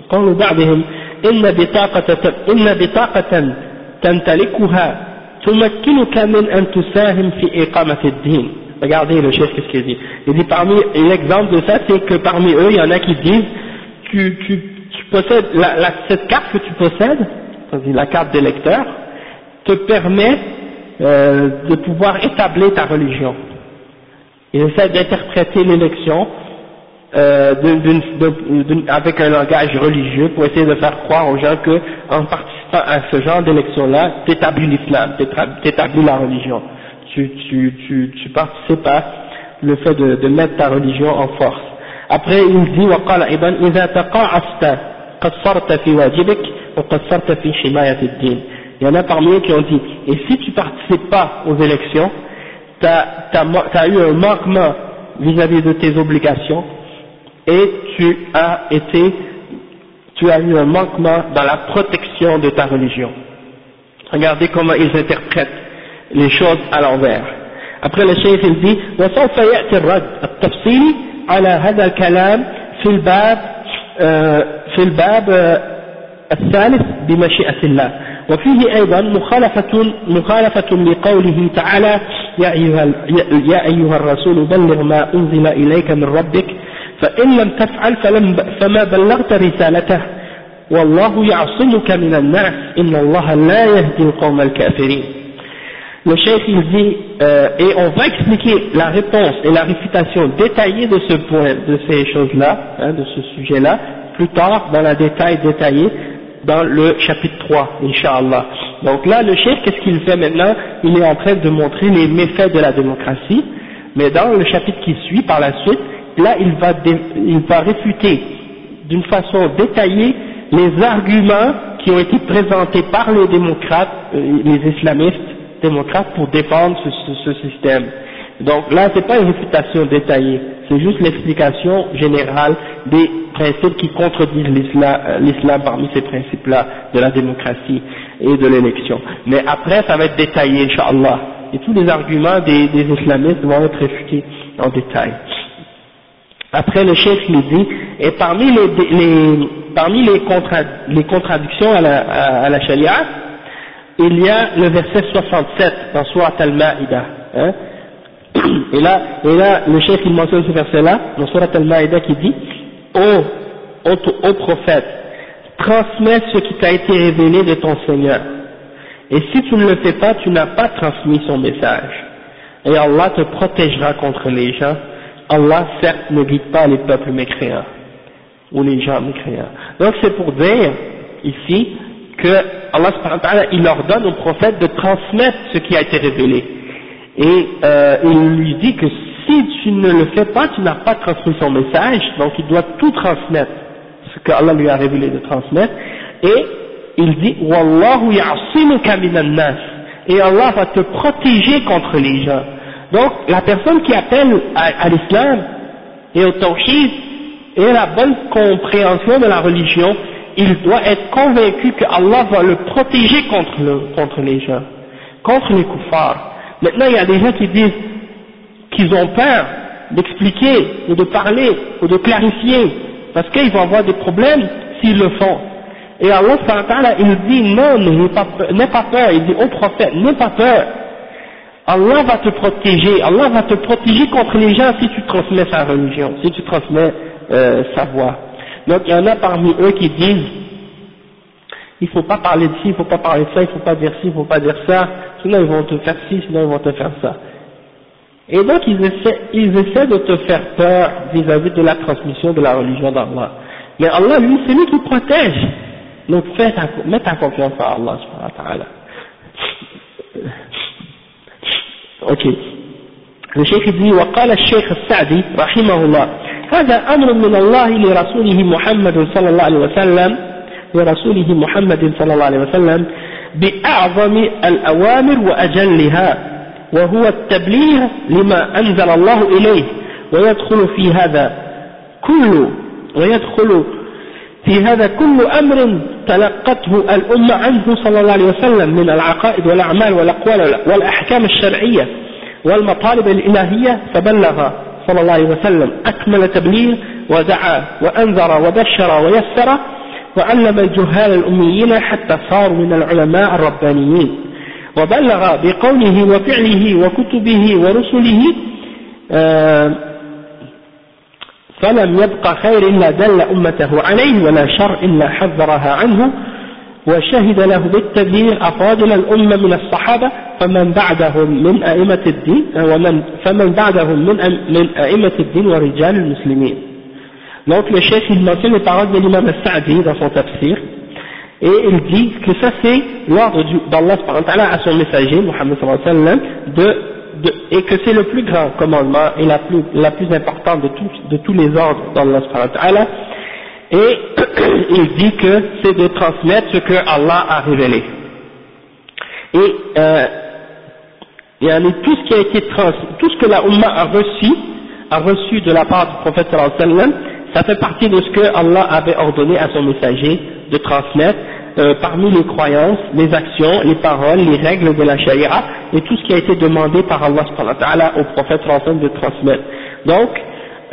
قول بعضهم إن بطاقة إن بطاقة تمتلكها تمكنك من أن تساهم في إقامة الدين. Regardez le chef qu'est-ce qu'il dit. Il dit parmi l'exemple de ça c'est que parmi eux il y en a qui disent tu, tu, tu possèdes la, la, cette carte que tu possèdes, la carte d'électeur, te permet euh, de pouvoir établir ta religion. Il essaie d'interpréter l'élection euh, avec un langage religieux pour essayer de faire croire aux gens que en participant à ce genre d'élection-là, tu établis l'islam, tu établis la religion. Tu, tu, tu, tu participes à le fait de, de mettre ta religion en force. Après il dit وقال أيضا إذا تقاعست قصرت في واجبك وقصرت في حماية الدين il y en a parmi eux qui ont dit, et si tu participes pas aux élections, tu as, eu un manquement vis-à-vis de tes obligations, et tu as été, tu as eu un manquement dans la protection de ta religion. Regardez comment ils interprètent les choses à l'envers. Après le chef il dit, وسوف يأتي الرد التفصيلي على هذا الكلام في الباب في الباب الثالث بمشيئة الله وفيه أيضا مخالفة, مخالفة لقوله تعالى يا أيها, يا أيها الرسول بلغ ما أنزل إليك من ربك فإن لم تفعل فلم فما بلغت رسالته. والله يعصمك من الناس إن الله لا يهدي القوم الكافرين. Le chef il dit, euh, et on va expliquer la réponse et la réfutation détaillée de ce point, de ces choses-là, de ce sujet-là, plus tard dans la détail détaillé. Dans le chapitre 3, Inch'Allah. Donc là, le chef, qu'est-ce qu'il fait maintenant? Il est en train de montrer les méfaits de la démocratie, mais dans le chapitre qui suit, par la suite, là, il va, il va réfuter d'une façon détaillée les arguments qui ont été présentés par les démocrates, euh, les islamistes démocrates pour défendre ce, ce, ce système. Donc là, c'est pas une réfutation détaillée, c'est juste l'explication générale des principes qui contredisent euh, l'islam parmi ces principes-là de la démocratie et de l'élection. Mais après, ça va être détaillé, Inch'Allah. Et tous les arguments des, des islamistes vont être réfutés en détail. Après, le chef nous dit, et parmi les, les parmi les, contra, les contradictions à la, à, la Sharia, il y a le verset 67 dans Surat al-Ma'ida. Hein, et là, et là, le chef il mentionne ce verset-là, dans Surat al-Ma'ida qui dit, ô, ô, prophète, transmets ce qui t'a été révélé de ton Seigneur. Et si tu ne le fais pas, tu n'as pas transmis son message. Et Allah te protégera contre les gens. Allah, certes, ne guide pas les peuples mécréants, ou les gens mécréants. Donc c'est pour dire, ici, que Allah il ordonne au prophète de transmettre ce qui a été révélé. Et euh, il lui dit que si tu ne le fais pas, tu n'as pas transmis son message, donc il doit tout transmettre, ce que Allah lui a révélé de transmettre, et il dit Wallahu ya'simuka minan nas et Allah va te protéger contre les gens. Donc la personne qui appelle à, l'islam et au tawhid et à la bonne compréhension de la religion, il doit être convaincu que Allah va le protéger contre, contre les gens, contre les kuffars. Maintenant il y a des gens qui disent qu'ils ont peur d'expliquer ou de parler ou de clarifier parce qu'ils vont avoir des problèmes s'ils le font. Et Allah il dit non, n'aie pas, peur, il dit au prophète, n'aie pas peur. Allah va te protéger, Allah va te protéger contre les gens si tu transmets sa religion, si tu transmets euh, sa voix. Donc il y en a parmi eux qui disent il faut pas parler de ci, il faut pas parler de ça, il faut pas dire ci, il faut pas dire ça, sinon ils vont te faire ci, sinon ils vont te faire ça. Et donc ils essaient, ils essaient de te faire peur vis-à-vis de la transmission de la religion d'Allah. Mais Allah, lui, c'est lui qui protège. Donc fais ta, mets ta confiance en Allah subhanahu wa ta'ala. Ok. Le cheikh dit, وقال الشيخ السعدي رحمه الله هذا أمر من الله لرسوله محمد صلى الله عليه وسلم لرسوله محمد صلى الله عليه وسلم بأعظم الأوامر وأجلها وهو التبليغ لما أنزل الله إليه ويدخل في هذا كل ويدخل في هذا كل أمر تلقته الأمة عنه صلى الله عليه وسلم من العقائد والأعمال والأقوال والأحكام الشرعية والمطالب الإلهية فبلغ صلى الله عليه وسلم أكمل تبليغ ودعا وأنذر وبشر ويسر وعلم الجهال الأميين حتى صاروا من العلماء الربانيين وبلغ بقوله وفعله وكتبه ورسله آه فلم يبق خير إلا دل أمته عليه ولا شر إلا حذرها عنه وشهد له بالتبليغ أفاضل الأمة من الصحابة فمن بعدهم من أئمة الدين ومن فمن بعدهم من أئمة الدين ورجال المسلمين. Donc le chef il mentionne les paroles de l'imam al-Sa'di dans son tafsir et il dit que ça c'est l'ordre d'Allah à son messager Muhammad sallallahu sallam de et que c'est le plus grand commandement et la plus, la plus importante de, tout, de tous les ordres d'Allah et il dit que c'est de transmettre ce que Allah a révélé. Et euh, tout ce qui a été transmis, tout ce que la Ummah a reçu, a reçu de la part du prophète sallam, ça fait partie de ce que Allah avait ordonné à son messager de transmettre euh, parmi les croyances, les actions, les paroles, les règles de la charia et tout ce qui a été demandé par Allah au prophète de transmettre. Donc,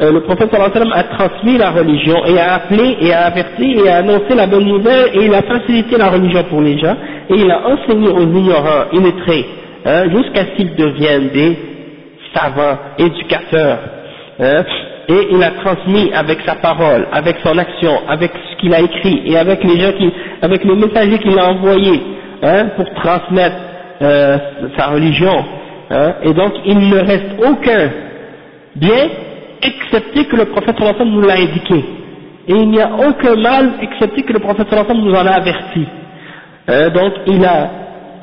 euh, le prophète a transmis la religion et a appelé et a averti et a annoncé la bonne nouvelle et il a facilité la religion pour les gens et il a enseigné aux ignorants, illettrés, hein, jusqu'à ce qu'ils deviennent des savants, éducateurs. Hein, et il a transmis avec sa parole, avec son action, avec ce qu'il a écrit et avec les gens qui, avec les messagers qu'il a envoyés hein, pour transmettre euh, sa religion. Hein, et donc il ne reste aucun bien excepté que le prophète nous l'a indiqué. Et il n'y a aucun mal excepté que le prophète nous en a averti. Euh, donc il a,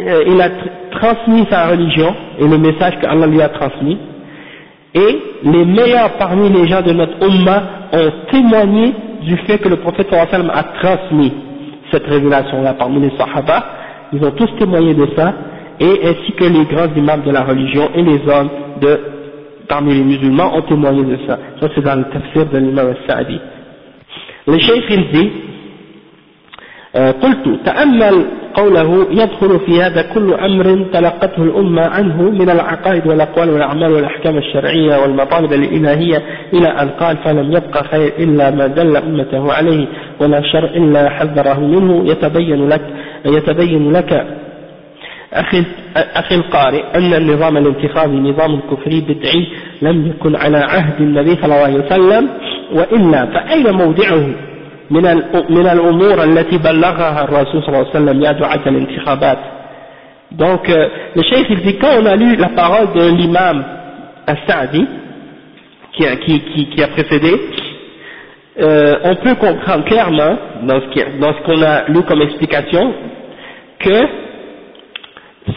euh, il a transmis sa religion et le message qu'Allah lui a transmis et les meilleurs parmi les gens de notre Ummah ont témoigné du fait que le prophète sallam a transmis cette révélation-là parmi les Sahaba, ils ont tous témoigné de ça, et ainsi que les grands imams de la religion et les hommes de, parmi les musulmans ont témoigné de ça. Ça c'est dans le tafsir de l'imam al-Sa'di. Le cheikh il dit, قلت تأمل قوله يدخل في هذا كل أمر تلقته الأمة عنه من العقائد والأقوال والأعمال والأحكام الشرعية والمطالب الإلهية إلى أن قال فلم يبقى خير إلا ما دل أمته عليه ولا شر إلا حذره منه. يتبين لك يتبين لك أخي, أخي القارئ أن النظام الانتخابي نظام الكفري بدعي لم يكن على عهد النبي صلى الله عليه وسلم وإلا فأين موضعه؟ من من الأمور التي بلغها الرسول صلى الله عليه وسلم يا دعاة الانتخابات donc euh, le cheikh il dit quand on a lu la parole de l'imam As-Sa'di qui, qui, qui, qui a précédé euh, on peut comprendre clairement dans ce qu'on a lu comme explication que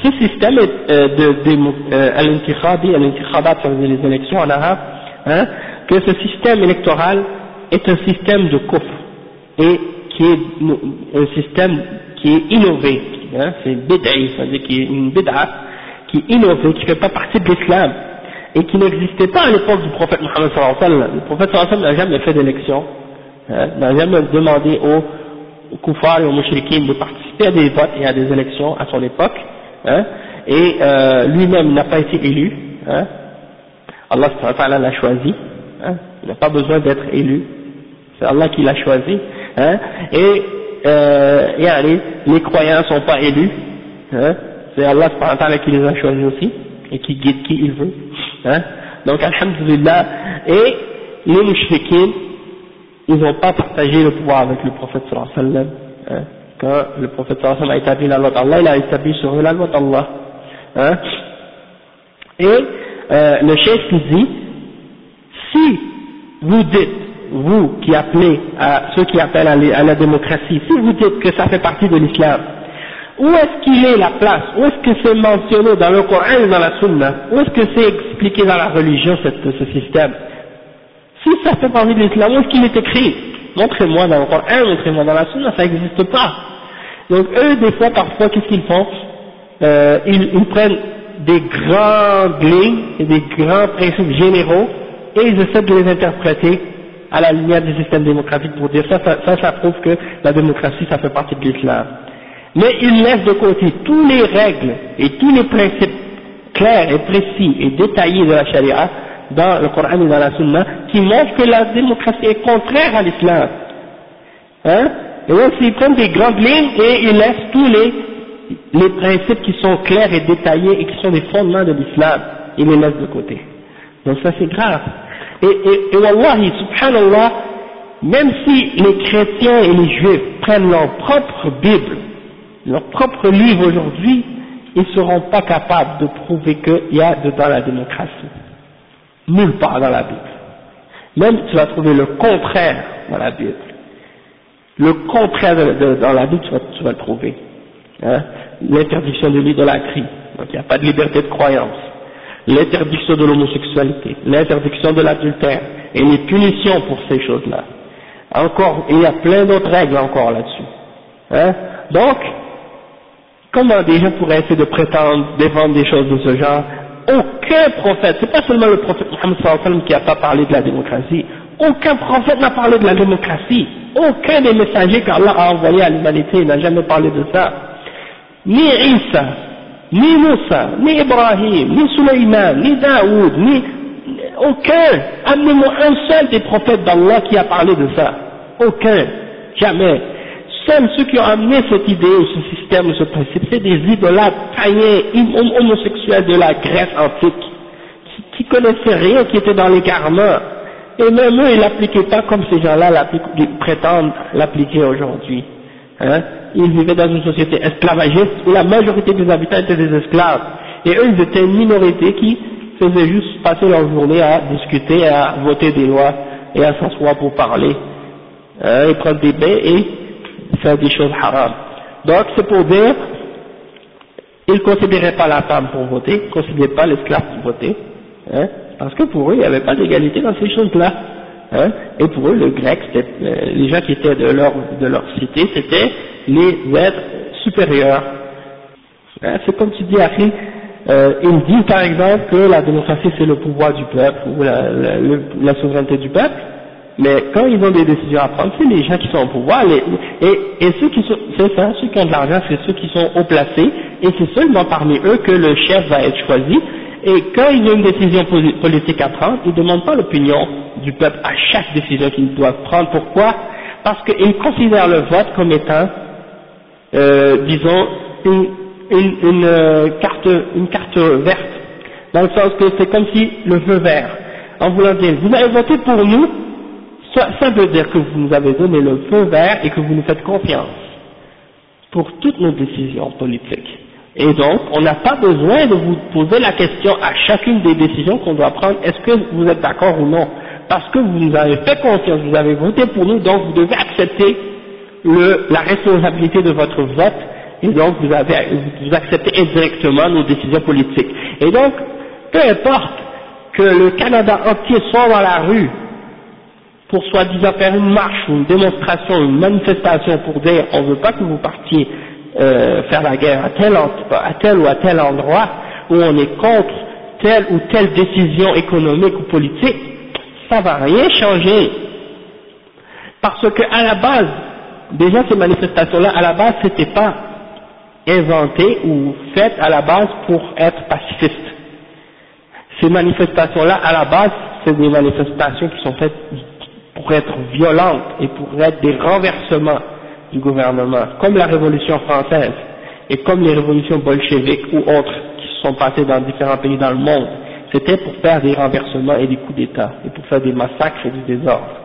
ce système euh, de, de euh, al-intikhabi, al-intikhabat, les élections en arabe, hein, que ce système électoral est un système de kufr et qui est un système qui est innové, hein, c'est bid'i, c'est-à-dire qui est une bid'a, qui est innové, qui ne fait pas partie de l'islam, et qui n'existait pas à l'époque du prophète Mohammed sallallahu alayhi wa sallam. Le prophète sallallahu alayhi wa sallam n'a jamais fait d'élection, hein, n'a jamais demandé aux, aux et aux mouchriquins de participer à des votes et à des élections à son époque, hein, et euh, lui-même n'a pas été élu, hein, Allah l'a choisi, il n'a pas besoin d'être élu, c'est Allah qui l'a choisi, hein, et euh, les, les croyants ne sont pas élus, hein, c'est Allah qui les a choisis aussi, et qui guide qui il veut, hein, donc alhamdulillah, et les mouchriquins, ils n'ont pas partagé le pouvoir avec le prophète sallallahu alayhi wa sallam, hein, quand le prophète sallallahu alayhi wa sallam a établi la loi d'Allah, il a établi sur eux la loi d'Allah, hein, et euh, le chef dit, si vous dites vous qui appelez à ceux qui appellent à la démocratie, si vous dites que ça fait partie de l'islam, où est-ce qu'il est la place? Où est-ce que c'est mentionné dans le Coran et dans la Sunna? Où est-ce que c'est expliqué dans la religion, ce système? Si ça fait partie de l'islam, où est-ce qu'il est écrit? Montrez-moi dans le Coran, montrez-moi dans la Sunna, ça n'existe pas. Donc eux, des fois, parfois, qu'est-ce qu'ils font? Euh, ils, ils prennent des grandes lignes et des grands principes généraux et ils essaient de les interpréter à la lumière du système démocratique pour dire ça, ça, prouve que la démocratie, ça fait partie de l'islam. Mais ils laissent de côté tous les règles et tous les principes clairs et précis et détaillés de la charia dans le Coran et dans la Sunna qui montrent que la démocratie est contraire à l'islam. Hein? Et donc ils prennent des grandes lignes et ils laissent tous les, les principes qui sont clairs et détaillés et qui sont des fondements de l'islam, ils les laissent de côté. Donc ça c'est grave. Et, et, et Wallahi, subhanallah, même si les chrétiens et les juifs prennent leur propre Bible, leur propre livre aujourd'hui, ils ne seront pas capables de prouver qu'il y a dedans la démocratie. Nulle part dans la Bible. Même tu vas trouver le contraire dans la Bible. Le contraire dans la Bible, tu vas, tu vas le trouver. Hein? L'interdiction de l'idolâtrie. Donc il n'y a pas de liberté de croyance. L'interdiction de l'homosexualité. L'interdiction de l'adultère. Et les punitions pour ces choses-là. Encore, il y a plein d'autres règles encore là-dessus. Hein? Donc, comment des gens pourraient essayer de prétendre défendre des choses de ce genre? Aucun prophète, c'est pas seulement le prophète Mohammed qui n'a pas parlé de la démocratie, aucun prophète n'a parlé de la démocratie, aucun des messagers qu'Allah a envoyés à l'humanité n'a jamais parlé de ça. Ni Isa, ni Moussa, ni Ibrahim, ni Sulaiman, ni Daoud, ni aucun. Amenez-moi un seul des prophètes d'Allah qui a parlé de ça. Aucun. Jamais. Seuls ceux qui ont amené cette idée ou ce système ou ce principe, c'est des idolâtres païens, homosexuels de la Grèce antique, qui, connaissaient rien, qui étaient dans l'écartement. Et même eux, ils l'appliquaient pas comme ces gens-là prétendent l'appliquer aujourd'hui. Hein. Ils vivaient dans une société esclavagiste où la majorité des habitants étaient des esclaves. Et eux, ils étaient une minorité qui faisait juste passer leur journée à discuter, à voter des lois et à s'asseoir pour parler, hein, et prendre des bains et faire des choses haram. Donc c'est pour dire, ils ne considéraient pas la femme pour voter, ils ne considéraient pas l'esclave pour voter, hein, parce que pour eux il n'y avait pas d'égalité dans ces choses-là. Hein, et pour eux le grec, euh, les gens qui étaient de leur, de leur cité, c'était les êtres supérieurs. Hein, c'est comme tu dis, Achille, euh, ils disent par exemple que la démocratie c'est le pouvoir du peuple ou la, la souveraineté du peuple, mais quand ils ont des décisions à prendre, c'est les gens qui sont au pouvoir, et, ceux qui sont, c'est ça, ceux qui ont de l'argent, c'est ceux qui sont haut placés, et c'est seulement parmi eux que le chef va être choisi, et quand ils ont une décision politique à prendre, ils ne demandent pas l'opinion du peuple à chaque décision qu'ils doivent prendre. Pourquoi? Parce qu'ils considèrent le vote comme étant, euh, disons, une, une, une, euh, carte, une carte verte, dans le sens que c'est comme si le feu vert, en voulant dire, vous avez voté pour nous, ça, veut dire que vous nous avez donné le feu vert et que vous nous faites confiance pour toutes nos décisions politiques. Et donc, on n'a pas besoin de vous poser la question à chacune des décisions qu'on doit prendre, est-ce que vous êtes d'accord ou non? Parce que vous nous avez fait confiance, vous avez voté pour nous, donc vous devez accepter la responsabilité de votre vote, et donc vous, vous acceptez indirectement nos décisions politiques. Et donc, peu importe que le Canada entier soit dans la rue pour soi-disant faire une marche une démonstration, une manifestation pour dire on ne veut pas que vous partiez euh, faire la guerre à tel, à tel ou à tel endroit où on est contre telle ou telle décision économique ou politique, ça va rien changer. Parce que à la base, déjà ces manifestations-là, à la base, c'était pas inventé ou faites à la base pour être pacifistes. Ces manifestations-là, à la base, c'est des manifestations qui sont faites pour être violentes et pour être des renversements du gouvernement, comme la Révolution française et comme les révolutions bolcheviques ou autres qui se sont passées dans différents pays dans le monde, c'était pour faire des renversements et des coups d'État et pour faire des massacres et du désordre.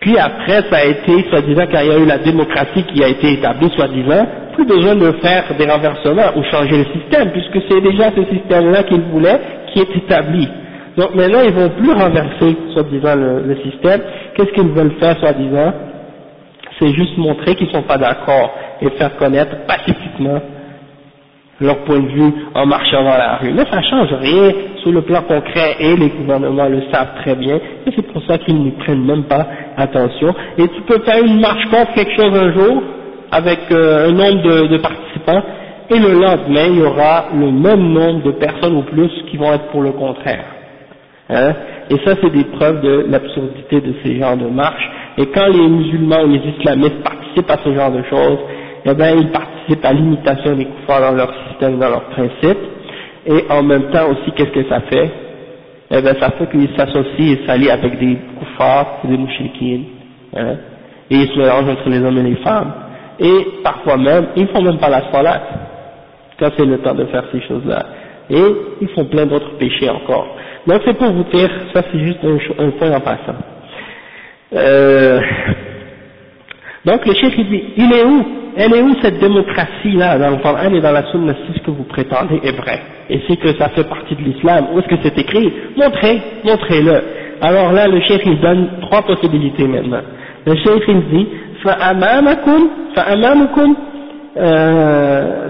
Puis après, ça a été, soi-disant, quand il y a eu la démocratie qui a été établie, soi-disant, plus besoin de faire des renversements ou changer le système, puisque c'est déjà ce système-là qu'ils voulaient qui est établi. Donc maintenant, ils vont plus renverser, soi-disant, le, système. Qu'est-ce qu'ils veulent faire, soi-disant? C'est juste montrer qu'ils ne sont pas d'accord et faire connaître pacifiquement leur point de vue en marchant dans la rue. Mais ça change rien sur le plan concret et les gouvernements le savent très bien et c'est pour ça qu'ils ne prennent même pas attention. Et tu peux faire une marche contre quelque chose un jour avec euh, un nombre de, de participants et le lendemain il y aura le même nombre de personnes ou plus qui vont être pour le contraire. Hein? Et ça c'est des preuves de l'absurdité de ces genres de marches. Et quand les musulmans ou les islamistes participent à ce genre de choses, eh bien ils participent à l'imitation des koufars dans leur système, dans leurs principes, et en même temps aussi qu'est-ce que ça fait? Eh bien ça fait qu'ils s'associent et s'allient avec des koufars, des mouchikines, hein, et ils se mélangent entre les hommes et les femmes, et parfois même, ils font même pas la salat, quand c'est le temps de faire ces choses-là, et ils font plein d'autres péchés encore. Donc c'est pour vous dire, ça c'est juste un, un point en passant. Euh, donc le chef il dit, il est où Elle est où cette démocratie-là dans le Coran et dans la Sunna si ce que vous prétendez est vrai Et c'est que ça fait partie de l'islam, où est-ce que c'est écrit Montrez, montrez-le. Alors là le chef il donne trois possibilités maintenant. Le chef il dit, فأمامكم فأمامكم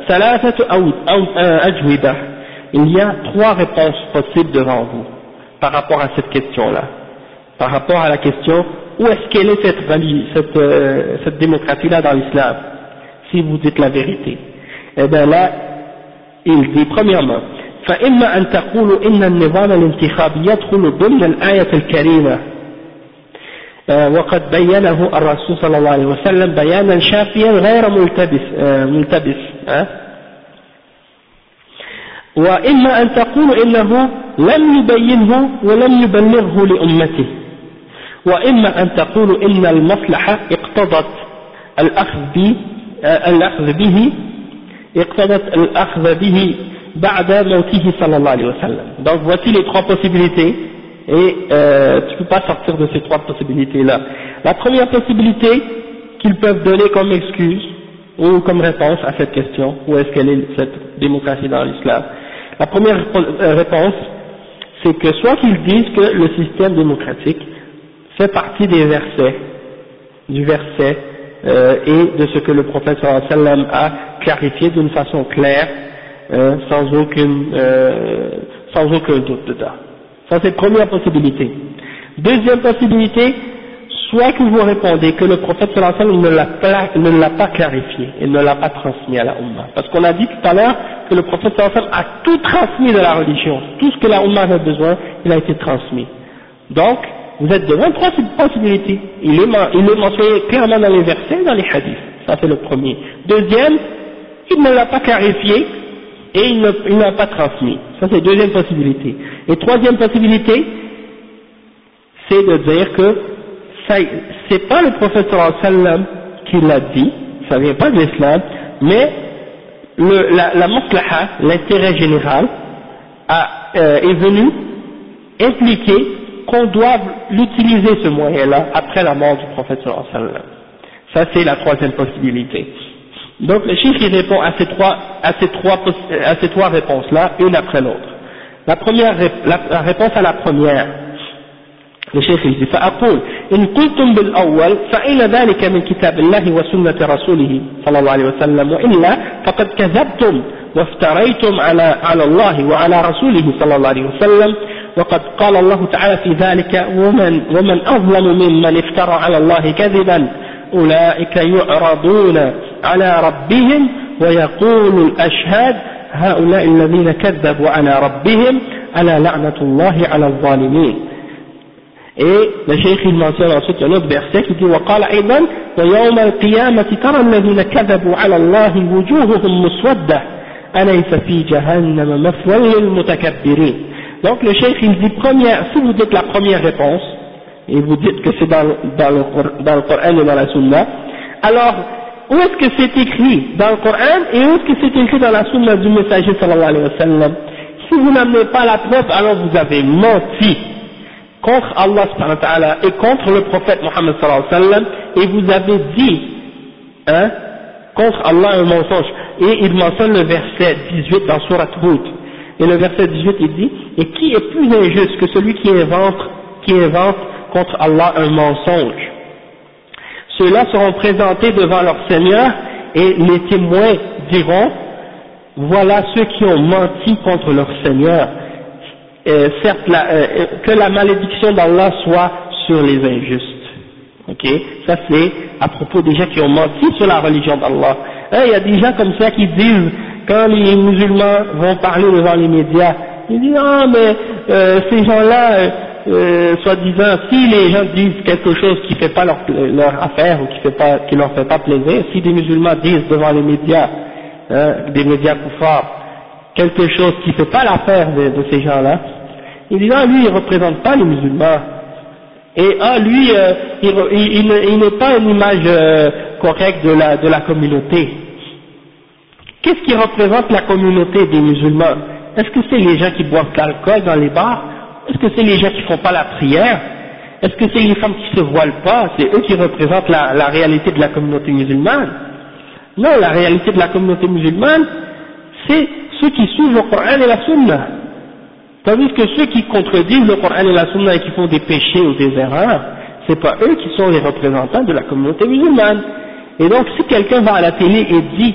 ثلاثة أجوبة il y a trois réponses possibles devant vous par rapport à cette question-là. Par rapport à la question, où est-ce qu'elle est cette, cette, euh, cette démocratie-là dans l'islam Si vous dites la vérité. Eh bien là, il dit premièrement, فإما أن تقولوا إن النظام الانتخابي يدخل ضمن الآية الكريمة وقد بينه الرسول صلى الله عليه وسلم بيانا شافيا غير ملتبس ملتبس وإما أن تقول إنه لم يبينه ولم يبلغه لأمته وإما أن تقول إن المصلحة اقتضت الأخذ به الأخذ به اقتضت الأخذ به بعد موته صلى الله عليه وسلم donc voici les trois possibilités et euh, tu ne peux pas sortir de ces trois possibilités là la première possibilité qu'ils peuvent donner comme excuse ou comme réponse à cette question où est-ce qu'elle est cette démocratie dans l'islam La première euh, réponse, c'est que soit qu'ils disent que le système démocratique fait partie des versets, du verset euh, et de ce que le prophète sallam a clarifié d'une façon claire, euh, sans aucune, sans aucun doute dedans. Ça c'est la première possibilité. Deuxième possibilité, soit que vous répondez que le prophète sallam ne l'a pas clarifié et ne l'a pas transmis à la Ummah. Parce qu'on a dit tout à l'heure que le prophète a tout transmis de la religion. Tout ce que la Ummah avait besoin, il a été transmis. Donc, vous êtes devant trois possibilités. Il est, il mentionné clairement dans les versets, dans les hadiths. Ça c'est le premier. Deuxième, il ne l'a pas clarifié et il ne l'a pas transmis. Ça c'est deuxième possibilité. Et troisième possibilité, c'est de dire que c'est pas le prophète sallam qui l'a dit, ça vient pas de l'islam, mais le, la, la l'intérêt général, a, euh, est venu impliquer qu'on doive l'utiliser ce moyen-là après la mort du prophète sallam. Ça c'est la troisième possibilité. Donc le chiffre il répond à ces trois, à ces trois, à ces trois réponses-là, une après l'autre. La première, la réponse à la première, لشيخ الجي فأقول إن قلتم بالأول فإن ذلك من كتاب الله وسنة رسوله صلى الله عليه وسلم وإلا فقد كذبتم وافتريتم على, على الله وعلى رسوله صلى الله عليه وسلم. وقد قال الله تعالى في ذلك ومن, ومن أظلم ممن افترى على الله كذبا أولئك يعرضون على ربهم ويقول الأشهاد هؤلاء الذين كذبوا على ربهم ألا لعنة الله على الظالمين؟ Et le cheikh il mentionne ensuite un autre verset qui dit وقال أيضا ويوم القيامة ترى الذين كذبوا على الله وجوههم مسودة أليس في جهنم مثوى للمتكبرين Donc le cheikh il dit première, si vous dites la première réponse, et vous dites que c'est dans, dans, le, dans le Coran et dans la Sunna, alors où est-ce que c'est écrit dans le Coran et où est-ce que c'est écrit dans la Sunna du messager sallallahu alayhi wa sallam Si vous n'amenez pas la preuve, alors vous avez menti. Contre Allah et contre le prophète Mohammed sallam et vous avez dit hein, contre Allah un mensonge. Et il mentionne le verset 18 dans Surat Hud. Et le verset 18 il dit et qui est plus injuste que celui qui invente qui invente contre Allah un mensonge? Ceux-là seront présentés devant leur Seigneur et les témoins diront voilà ceux qui ont menti contre leur Seigneur. Euh, certes, euh, que la malédiction d'Allah soit sur les injustes. Ok, ça c'est à propos des gens qui ont menti sur la religion d'Allah. Hein, il y a des gens comme ça qui disent, quand les musulmans vont parler devant les médias, ils disent ah mais euh, ces gens-là, euh, soi-disant, si les gens disent quelque chose qui fait pas leur, leur affaire ou qui fait pas, qui leur fait pas plaisir, si des musulmans disent devant les médias, hein, des médias forts, quelque chose qui fait pas l'affaire de, ces gens-là, ils disent ah lui il représente pas les musulmans. Et ah lui, euh, il, il, il n'est pas une image euh, correcte de la, communauté. Qu'est-ce qui représente la communauté des musulmans? Est-ce que c'est les gens qui boivent de l'alcool dans les bars? Est-ce que c'est les gens qui font pas la prière? Est-ce que c'est les femmes qui se voilent pas? C'est eux qui représentent la réalité de la communauté musulmane. Non, la réalité de la communauté musulmane, c'est ceux qui suivent le Coran et la Sunna. Tandis que ceux qui contredisent le Coran et la Sunna et qui font des péchés ou des erreurs, c'est pas eux qui sont les représentants de la communauté musulmane. Et donc si quelqu'un va à la télé et dit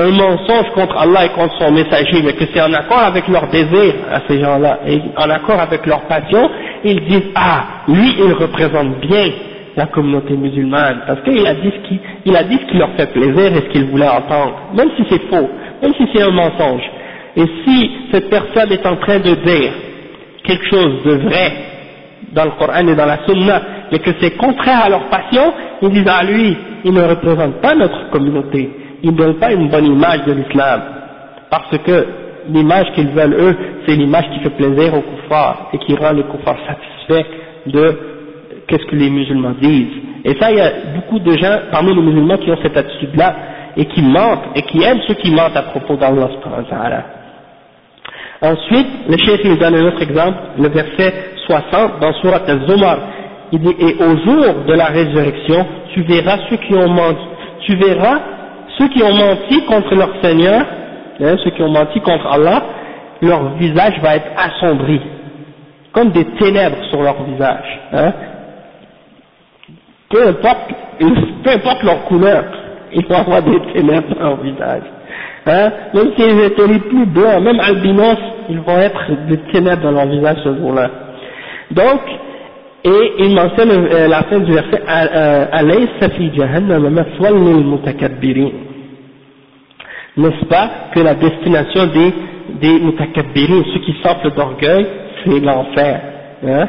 un mensonge contre Allah et contre son messager, mais que c'est en accord avec leur désir à ces gens-là, et en accord avec leur passion, ils disent ah, lui il représente bien la communauté musulmane, parce qu'il a dit ce qui, il a dit ce qui leur fait plaisir et ce qu'ils voulaient entendre, même si c'est faux, même si c'est un mensonge. Et si cette personne est en train de dire quelque chose de vrai dans le Coran et dans la Sunna, mais que c'est contraire à leur passion, ils disent à lui, il ne représente pas notre communauté, il ne pas une bonne image de l'islam, parce que l'image qu'ils veulent eux, c'est l'image qui fait plaisir aux koufars et qui rend les koufars satisfaits de qu'est-ce que les musulmans disent. Et ça, il y a beaucoup de gens parmi les musulmans qui ont cette attitude-là et qui mentent et qui aiment ceux qui mentent à propos d'Allah. Ensuite, le chef nous donne un autre exemple, le verset 60 dans Surat al-Zumar. Il dit, et au jour de la résurrection, tu verras ceux qui ont menti, tu verras ceux qui ont menti contre leur Seigneur, hein, ceux qui ont menti contre Allah, leur visage va être assombri, comme des ténèbres sur leur visage. Hein. Peu, importe, peu importe leur couleur, il faut avoir des ténèbres dans le visage. Hein? Même si ils étaient les plus blancs, même albinos, ils vont être des ténèbres dans leur visage ce jour-là. Donc, et il mentionne euh, la fin du verset euh, Alaysa fi jahannam mutakabbirin. N'est-ce pas que la destination des, des mutakabbirin, ceux qui sortent d'orgueil, c'est l'enfer. Hein?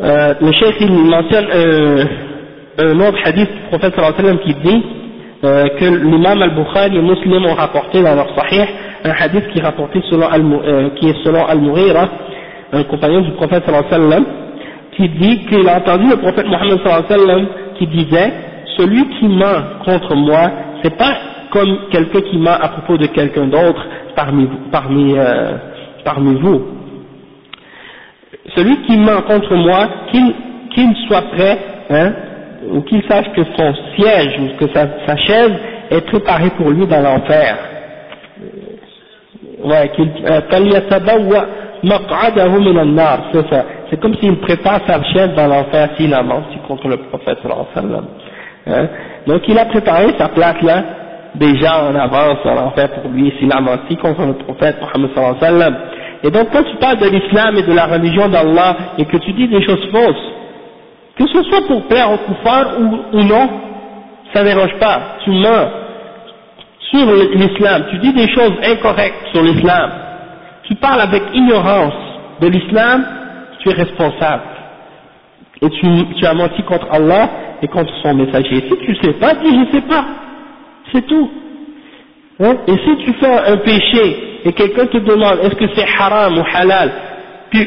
euh, le chef il mentionne euh, un autre hadith du prophète sallallahu alayhi wa sallam qui dit euh, que l'imam al-Bukhari et Muslim ont rapporté dans leur sahih un hadith qui est rapporté selon qui selon Al-Mughira, un compagnon du prophète sallallahu alayhi wa sallam, qui dit qu'il a entendu le prophète Mohammed sallallahu alayhi wa sallam qui disait celui qui ment contre moi, c'est pas comme quelqu'un qui ment à propos de quelqu'un d'autre parmi, parmi, parmi vous. Celui qui ment contre moi, qu'il soit prêt, hein, ou qu'il sache que son siège ou que sa, sa chaise est préparée pour lui dans l'enfer. Ouais, qu'il euh, c'est ça. C'est comme s'il prépare sa chaise dans l'enfer s'il a menti contre le prophète. Hein? Donc il a préparé sa place là, déjà en avance en enfer pour lui, s'il a menti contre le prophète Mohammed. Et donc quand tu parles de l'islam et de la religion d'Allah et que tu dis des choses fausses, que ce soit pour plaire au kuffar ou, ou non, ça ne dérange pas, tu mens sur l'islam, tu dis des choses incorrectes sur l'islam, tu parles avec ignorance de l'islam, tu es responsable. Et tu, tu as menti contre Allah et contre son messager. Si tu ne sais pas, dis je ne sais pas. C'est tout. Hein? Et si tu fais un péché et quelqu'un te demande est-ce que c'est haram ou halal,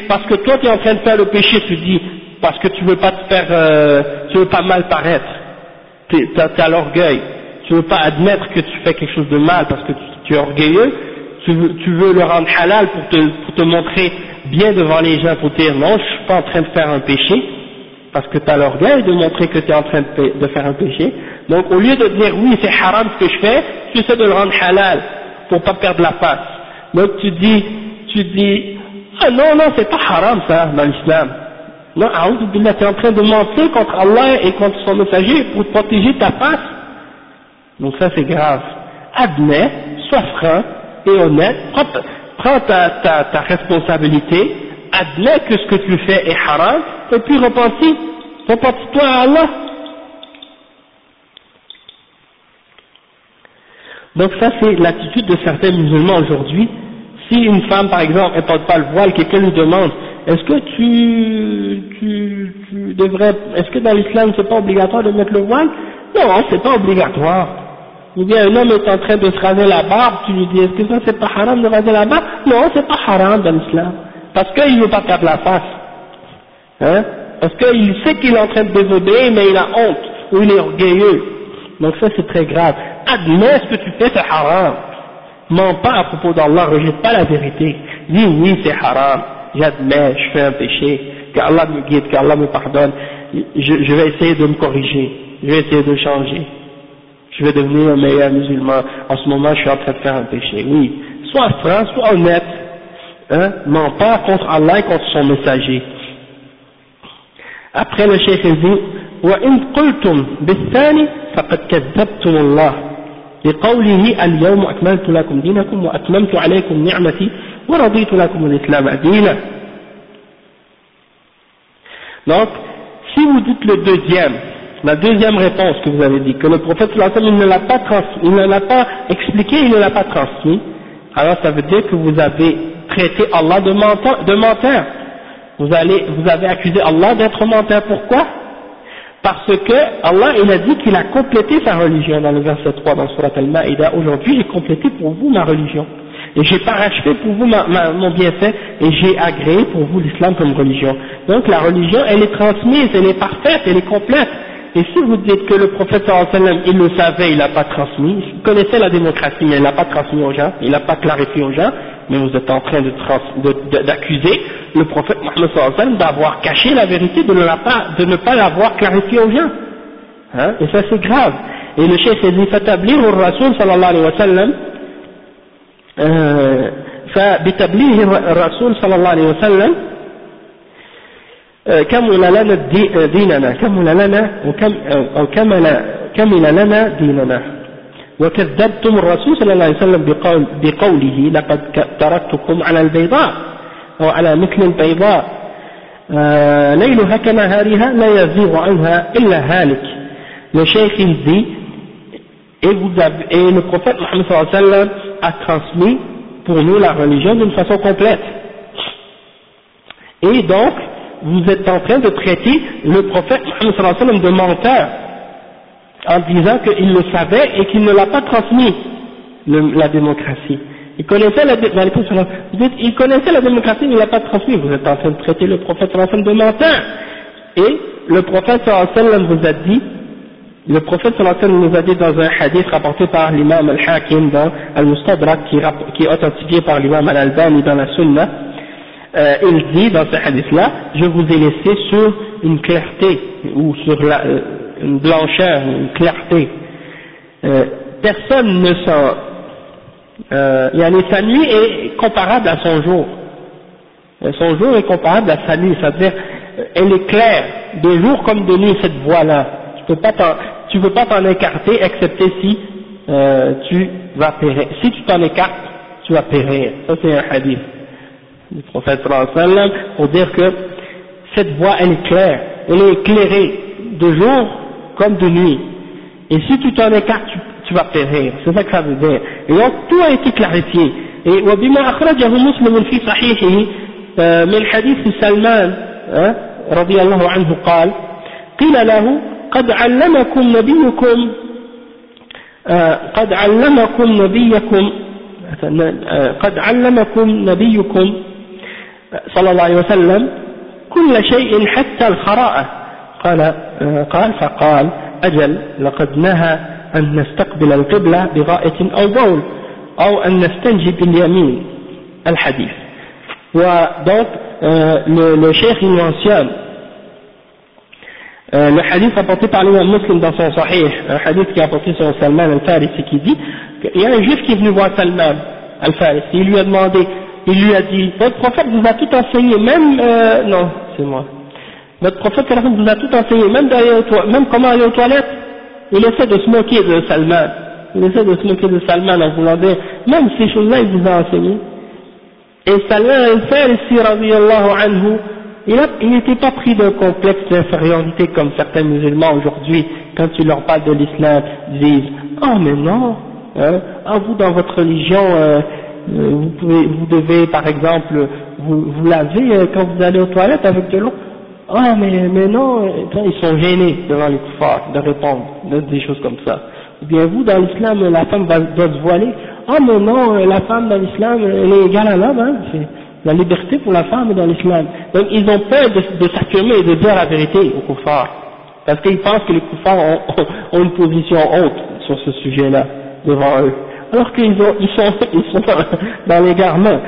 parce que toi tu es en train de faire le péché, tu dis parce que tu veux pas te faire, euh, tu veux pas mal paraître, tu as, l'orgueil, tu veux pas admettre que tu fais quelque chose de mal parce que tu, es orgueilleux, tu veux, tu veux le rendre halal pour te, pour te montrer bien devant les gens, pour dire non, je suis pas en train de faire un péché, parce que tu as l'orgueil de montrer que tu es en train de, faire un péché. Donc au lieu de dire oui c'est haram ce que je fais, tu essaies de le rendre halal pour pas perdre la face. Donc tu dis, tu dis, ah non, non, c'est pas haram ça dans l'islam. Non, tu es en train de mentir contre Allah et contre son messager pour protéger ta face. Donc ça c'est grave. Admets, sois franc et honnête, prends ta, ta, ta, responsabilité, admets que ce que tu fais est haram, et puis repentis, repentis-toi à Allah. Donc ça c'est l'attitude de certains musulmans aujourd'hui. Si une femme par exemple ne porte pas le voile, quelqu'un lui demande est-ce que tu, tu, tu devrais, est-ce que dans l'islam c'est pas obligatoire de mettre le voile? Non, c'est pas obligatoire. Ou bien un homme est en train de se raser la barbe, tu lui dis est-ce que ça c'est pas haram de raser la barbe? Non, c'est pas haram dans l'islam. Parce qu'il veut pas perdre la face. Hein? Parce qu'il sait qu'il est en train de désobéir, mais il a honte, ou il est orgueilleux. Donc ça c'est très grave. Admets ce que tu fais, c'est haram. Mens pas à propos d'Allah, rejette pas la vérité. Dis oui, c'est haram. J'admets, je fais un péché. Qu'Allah me guide, qu'Allah me pardonne. Je, je vais essayer de me corriger. Je vais essayer de changer je vais devenir un meilleur musulman, en ce moment je suis en train de faire un péché. Oui, sois franc, sois honnête, hein, non pas contre Allah et contre son messager. Après le cheikh dit, وإن قلتم بالثاني فقد كذبتم الله لقوله اليوم أكملت لكم دينكم وأتممت عليكم نعمتي ورضيت لكم الإسلام دينا Donc, si vous dites le deuxième, la deuxième réponse que vous avez dit, que le prophète il ne l'a pas transmis, il ne l'a pas expliqué, il ne l'a pas transmis, alors ça veut dire que vous avez traité Allah de menteur. Vous, avez accusé Allah d'être menteur. Pourquoi? Parce que Allah il a dit qu'il a complété sa religion dans le verset 3 dans Surat Al-Ma'ida. Aujourd'hui j'ai complété pour vous ma religion. Et j'ai parachevé pour vous mon bienfait et j'ai agréé pour vous l'islam comme religion. Donc la religion elle est transmise, elle est parfaite, elle est complète. Et si vous dites que le prophète sallam, il le savait, il n'a pas transmis, il connaissait la démocratie, mais il n'a pas transmis aux gens, il n'a pas clarifié aux gens, mais vous êtes en train d'accuser le prophète Mohammed sallam d'avoir caché la vérité, de ne, pas, l'avoir clarifié aux gens. Hein? Et ça c'est grave. Et le chef s'est dit, فَتَبْلِغُ الرَّسُولِ صلى الله عليه وسلم فبتبليغ الرسول صلى الله عليه وسلم كمل لنا ديننا كمل لنا وكم أو كمل كمل لنا ديننا وكذبتم الرسول صلى الله عليه وسلم بقول بقوله لقد تركتكم على البيضاء أو على مثل البيضاء ليلها كنهارها لا يزيغ عنها إلا هالك le cheikh il dit et, vous avez, et le prophète Mohammed sallam a transmis pour nous la religion d'une façon complète et donc vous êtes en train de traiter le prophète de menteur en disant qu'il le savait et qu'il ne l'a pas transmis, la démocratie. Il connaissait la, démocratie, mais il ne l'a pas transmis. Vous êtes en train de traiter le prophète de menteur. Et le prophète vous a dit, le prophète nous a dit dans un hadith rapporté par l'imam al-Hakim dans al-Mustadrak qui, qui est authentifié par l'imam al-Albani dans la Sunnah, euh, il dit dans ce hadith-là, je vous ai laissé sur une clarté, ou sur la, euh, une blancheur, une clarté. Euh, personne ne s'en... Euh, sa nuit est comparable à son jour. Euh, son jour est comparable à sa nuit, c'est-à-dire, euh, elle est claire, de jour comme de nuit, cette voie-là. Tu tu peux pas t'en écarter, excepté si tu vas périr. Si tu t'en écartes, tu vas périr. Ça c'est un hadith du prophète sallam pour dire que cette voie elle est claire, elle est éclairée de jour comme de nuit. Et si tu t'en écartes, tu, tu vas périr. C'est ça que ça veut dire. Et donc tout a été clarifié. Et وبما أخرجه مسلم في صحيحه من حديث سلمان رضي الله عنه قال قيل له قد علمكم نبيكم قد علمكم نبيكم قد علمكم نبيكم صلى الله عليه وسلم كل شيء حتى الخراءة قال قال فقال أجل لقد نهى أن نستقبل القبلة بغائة أو بول أو أن نستنجي باليمين الحديث ودونك le, le euh, le hadith apporté par l'imam muslim dans son sahih, un hadith qui a apporté sur Salman al-Farisi qui dit qu'il y a un juif qui est venu voir Salman al-Farisi, il lui a demandé, il lui a dit, votre prophète vous a tout enseigné, même, euh, non, c'est moi, votre prophète vous a tout enseigné, même, même comment aller aux toilettes, il essaie de se moquer de Salman, il essaie de se moquer de Salman en voulant dire, même ces choses-là il vous a enseigné. Et Salman al-Farisi, anhu, il n'était pas pris d'un complexe d'infériorité comme certains musulmans aujourd'hui, quand tu leur parles de l'islam, disent « Oh mais non, hein, ah, vous dans votre religion, euh, euh, vous, pouvez, vous devez par exemple vous, vous laver euh, quand vous allez aux toilettes avec de l'eau. Ah mais, mais non, ils sont gênés devant les koufars de répondre des choses comme ça. Ou bien vous dans l'islam, la femme doit se voiler. Ah mais non, la femme dans l'islam, elle est égale à l'homme, hein, la liberté pour la femme dans l'islam. Donc ils ont peur de, s'affirmer et de dire la vérité aux koufars. Parce qu'ils pensent que les koufars ont, une position haute sur ce sujet-là devant eux. Alors qu'ils ils sont, ils sont dans.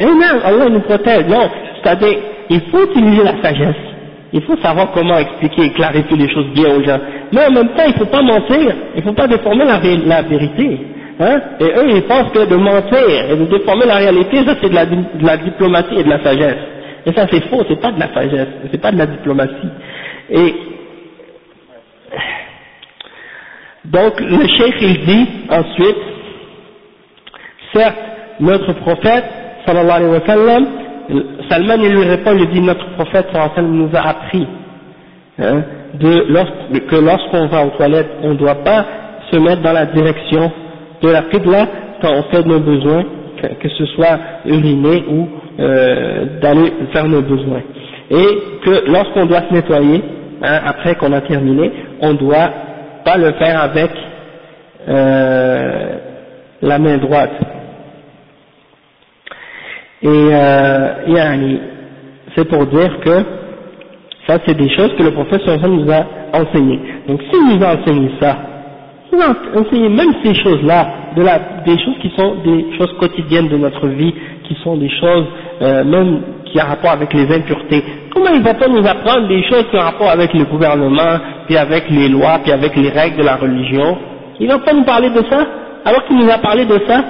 Et non, Allah nous protège. Non, c'est-à-dire, il faut utiliser la sagesse. Il faut savoir comment expliquer et clarifier les choses bien aux gens. Mais en même temps, il ne faut pas mentir, il ne faut pas déformer la, la vérité. Hein? Et eux, ils pensent que de mentir et de déformer la réalité, ça c'est de la, de la diplomatie et de la sagesse. Et ça c'est faux, c'est pas de la sagesse, c'est pas de la diplomatie. Et donc le cheikh il dit ensuite, certes, notre prophète, Salman lui répond, il dit notre prophète nous a appris hein, que lorsqu'on va aux toilettes, on ne doit pas se mettre dans la direction de la qibla quand on fait nos besoins, que, ce soit uriner ou euh, d'aller faire nos besoins. Et que lorsqu'on doit se nettoyer, hein, après qu'on a terminé, on ne doit pas le faire avec euh, la main droite, et euh, c'est pour dire que ça c'est des choses que le professeur nous a enseignées. Donc s'il nous a enseigné ça, il nous a enseigné même ces choses-là, des choses qui sont des choses quotidiennes de notre vie, qui sont des choses euh, même qui ont rapport avec les impuretés. Comment il va pas nous apprendre des choses qui ont rapport avec le gouvernement, puis avec les lois, puis avec les règles de la religion? Il va pas nous parler de ça, alors qu'il nous a parlé de ça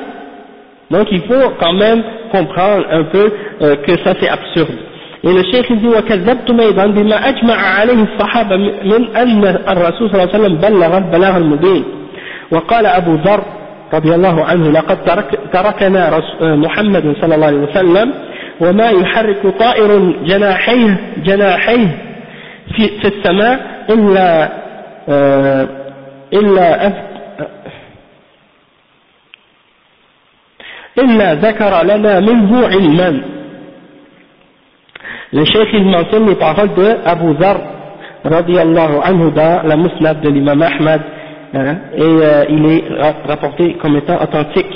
donc il faut quand même comprendre un peu euh, que ça c'est absurde. Et le cheikh dit وكذبتم أيضا بما أجمع عليه الصحابة من أن الرسول صلى الله عليه وسلم بلغ البلاغ المبين وقال أبو ذر رضي الله عنه لقد ترك تركنا محمد صلى الله عليه وسلم وما يحرك طائر جناحيه جناحيه في, في السماء إلا إلا إلا ذكر لنا منه علما Le cheikh il mentionne les paroles de Abu Dhar radiallahu anhu dans la musnad de l'imam Ahmad hein, et euh, il est rapporté comme étant authentique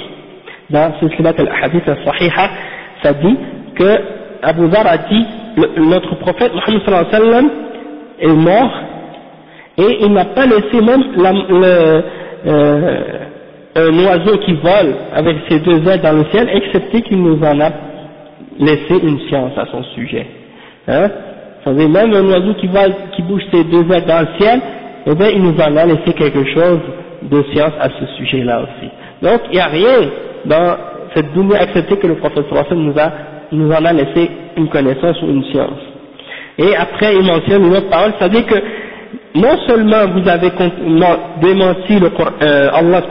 dans Silsilat al-Hadith al-Sahiha ça dit que Abu Dhar a dit le, notre prophète Muhammad sallallahu alayhi wa sallam est mort et il n'a pas laissé même la, le, euh, un oiseau qui vole avec ses deux ailes dans le ciel, excepté qu'il nous en a laissé une science à son sujet. Hein? Vous même un oiseau qui, vole, qui bouge ses deux ailes dans le ciel, eh bien, il nous en a laissé quelque chose de science à ce sujet-là aussi. Donc, il n'y a rien dans cette dunya acceptée que le professeur nous a, nous en a laissé une connaissance ou une science. Et après, il mentionne une autre parole, c'est-à-dire que non seulement vous avez démenti le euh, Allah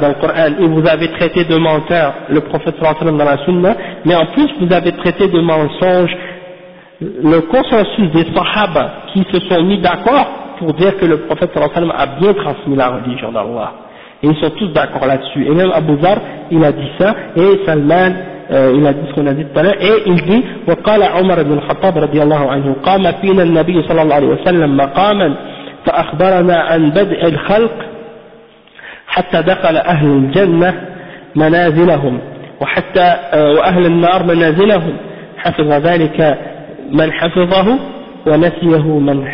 dans le Coran et vous avez traité de menteur le prophète dans la Sunna, mais en plus vous avez traité de mensonge le consensus des Sahaba qui se sont mis d'accord pour dire que le prophète a bien transmis la religion d'Allah. Et ils sont tous d'accord là-dessus. Et même Abu Dhar, il a dit ça, et Salman, euh, il a dit ce qu'on a dit tout à l'heure, et il dit, وقال عمر بن الخطاب رضي الله عنه قام فينا النبي صلى الله عليه وسلم مقاما فأخبرنا عن بدء الخلق حتى دخل أهل الجنة منازلهم وحتى وأهل النار منازلهم. حفظ ذلك من حفظه ونسيه من,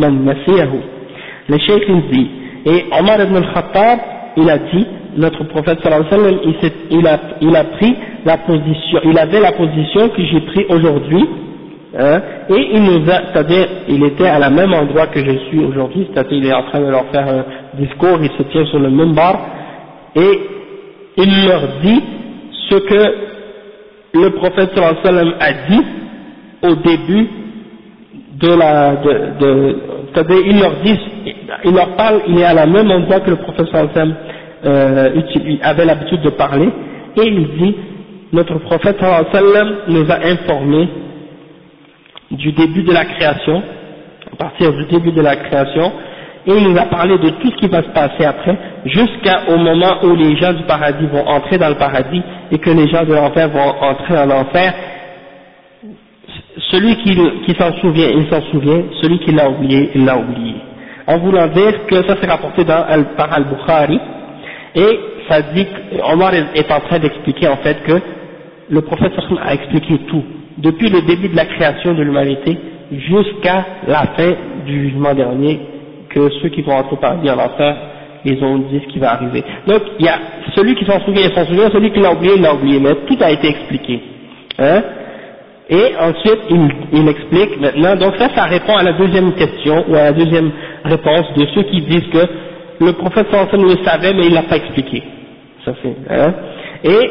من نسيه. Le cheikh il dit, et Omar ibn al-Khattab, notre prophète sallallahu alayhi wa sallam, il, a, il a pris il avait la position que j'ai pris aujourd'hui, hein, et il nous c'est-à-dire, il était à la même endroit que je suis aujourd'hui, c'est-à-dire, il est en train de leur faire un discours, il se tient sur le bar et il leur dit ce que le prophète sallam a dit au début de la, c'est-à-dire, il leur dit, il leur parle, il est à la même endroit que le prophète sallam, euh, avait l'habitude de parler, et il dit, notre prophète sallam nous a informé du début de la création, à partir du début de la création, et il nous a parlé de tout ce qui va se passer après, jusqu'au moment où les gens du paradis vont entrer dans le paradis et que les gens de l'enfer vont entrer en enfer. Celui qui, s'en souvient, il s'en souvient, celui qui l'a oublié, il l'a oublié. En voulant dire que ça s'est rapporté dans, par Al-Bukhari, et ça dit qu'Omar est en train d'expliquer en fait que le prophète a expliqué tout, depuis le début de la création de l'humanité jusqu'à la fin du jugement dernier, que ceux qui vont entrer par en enfer, ils ont dit ce qui va arriver. Donc il y a celui qui s'en souvient, il s'en souvient, celui qui l'a oublié, il l'a oublié, mais tout a été expliqué. Hein? Et ensuite, il, il, explique maintenant, donc ça, ça répond à la deuxième question, ou à la deuxième réponse de ceux qui disent que le prophète sallallahu le savait, mais il l'a pas expliqué. Ça fait, hein? Et,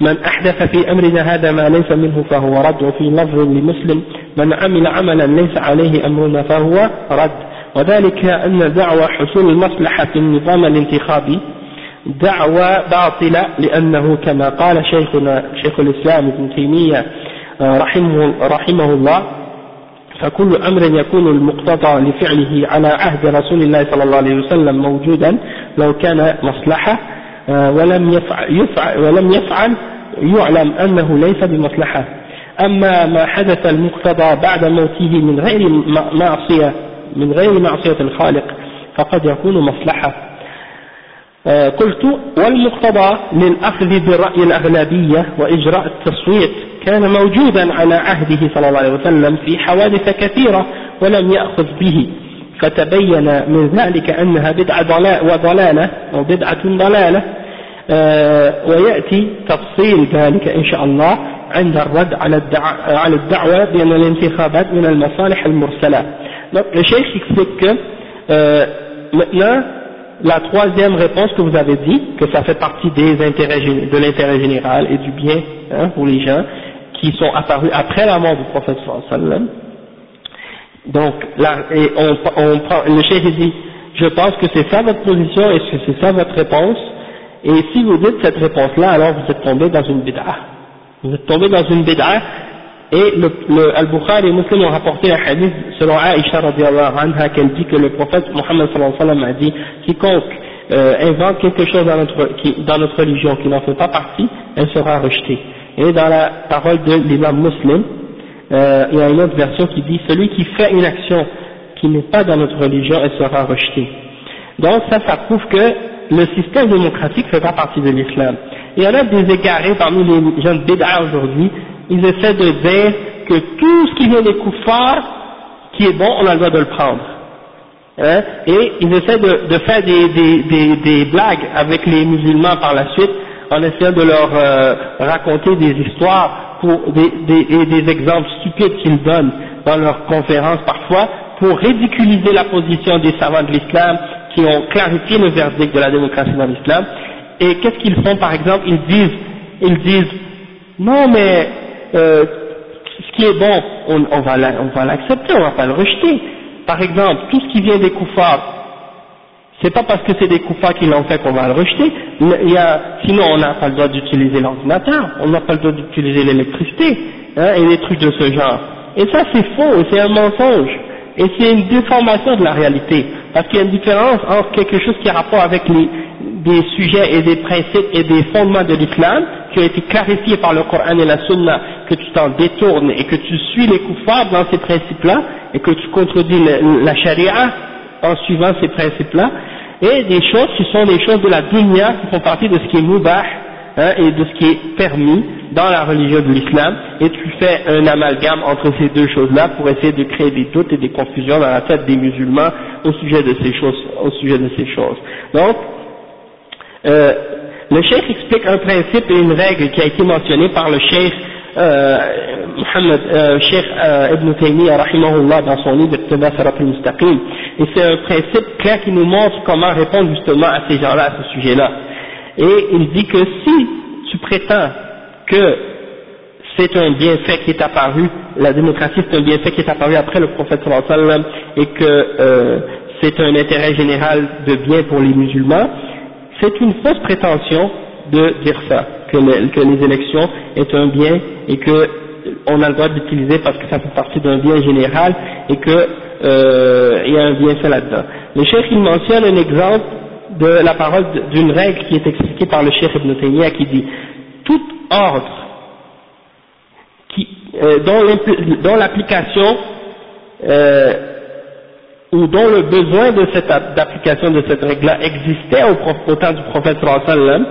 من أحدث في أمرنا هذا ما ليس منه فهو رد وفي لفظ لمسلم من عمل عملا ليس عليه أمرنا فهو رد. وذلك أن دعوى حصول المصلحة في النظام الانتخابي دعوى باطلة لأنه كما قال شيخنا شيخ الإسلام ابن تيمية رحمه, رحمه الله فكل أمر يكون المقتضى لفعله على عهد رسول الله صلى الله عليه وسلم موجودا لو كان مصلحة ولم يفعل, يفعل ولم يفعل يعلم أنه ليس بمصلحة. أما ما حدث المقتضى بعد موته من غير معصية من غير معصية الخالق فقد يكون مصلحة. قلت والمقتضى للأخذ برأي الأغلبية وإجراء التصويت كان موجودا على عهده صلى الله عليه وسلم في حوادث كثيرة ولم يأخذ به. فتبين من ذلك أنها بدعة وضلالة أو بدعة ضلالة ويأتي تفصيل ذلك إن شاء الله عند الرد على الدعوة بأن الانتخابات من المصالح المرسلة Donc le cheikh explique que euh, maintenant la troisième réponse que vous avez dit, que ça fait partie des intérêts, de l'intérêt général et du bien hein, pour les gens qui sont apparus après la mort du prophète sallam. donc là, on, on prend, le cheikh dit, je pense que c'est ça votre position et que c'est ça votre réponse? Et si vous dites cette réponse-là, alors vous êtes tombé dans une bid'ah. Vous êtes tombé dans une bid'ah et le, le Al-Bukhari et Muslim ont rapporté un hadith selon Aisha radiallahu anha qu'elle dit que le prophète Mohammed sallallahu alayhi wa sallam a dit quiconque euh, invente quelque chose dans notre, qui, dans notre religion qui n'en fait pas partie, elle sera rejetée. Et dans la parole de l'imam muslim, euh, il y a une autre version qui dit celui qui fait une action qui n'est pas dans notre religion, elle sera rejetée. Donc ça, ça prouve que le système démocratique fait pas partie de l'islam. Il y en a des égarés parmi les jeunes bédards aujourd'hui ils essaient de dire que tout ce qui vient des kuffars, qui est bon, on a le droit de le prendre. Hein? Et ils essaient de, de faire des, blagues avec les musulmans par la suite, en essayant de leur euh, raconter des histoires pour des, et des exemples stupides qu'ils donnent dans leurs conférences parfois, pour ridiculiser la position des savants de l'islam qui ont clarifié le verdict de la démocratie dans l'islam. Et qu'est-ce qu'ils font par exemple? Ils disent, ils disent, non mais euh, ce qui est bon, on, va l'accepter, on va pas le rejeter. Par exemple, tout ce qui vient des koufars, c'est pas parce que c'est des koufars qui l'ont fait qu'on va le rejeter. Sinon, on n'a pas le droit d'utiliser l'ordinateur, on n'a pas le droit d'utiliser l'électricité, hein, et des trucs de ce genre. Et ça, c'est faux, c'est un mensonge. Et c'est une déformation de la réalité. Parce qu'il y a une différence entre quelque chose qui a rapport avec les, des sujets et des principes et des fondements de l'islam, qui ont été clarifiés par le Coran et la Sunna, que tu t'en détournes et que tu suis les coupables dans ces principes-là, et que tu contredis la charia en suivant ces principes-là, et des choses qui sont des choses de la dunya, qui font partie de ce qui est mubah, hein, et de ce qui est permis dans la religion de l'islam, et tu fais un amalgame entre ces deux choses-là pour essayer de créer des doutes et des confusions dans la tête des musulmans au sujet de ces choses. Donc, euh, le cheikh explique un principe et une règle qui a été mentionnée par le cheikh euh, Muhammad, euh, Cheikh euh, Ibn Taymiyyah dans son livre Sarat al-Mustaqim et c'est un principe clair qui nous montre comment répondre justement à ces gens-là, à ce sujet-là. Et il dit que si tu prétends que c'est un bienfait qui est apparu, la démocratie c'est un bienfait qui est apparu après le prophète sallallahu alayhi wa sallam et que c'est un intérêt général de bien pour les musulmans, c'est une fausse prétention de dire ça, que, les élections est un bien et que on a le droit d'utiliser parce que ça fait partie d'un bien général et que euh, il y a un bienfait là-dedans. Le chef il mentionne un exemple de la parole d'une règle qui est expliquée par le chef Ibn Taymiyyah qui dit tout ordre qui, euh, dont l'application euh, ou dont le besoin de cette d'application de cette règle-là existait au, temps du prophète sallam,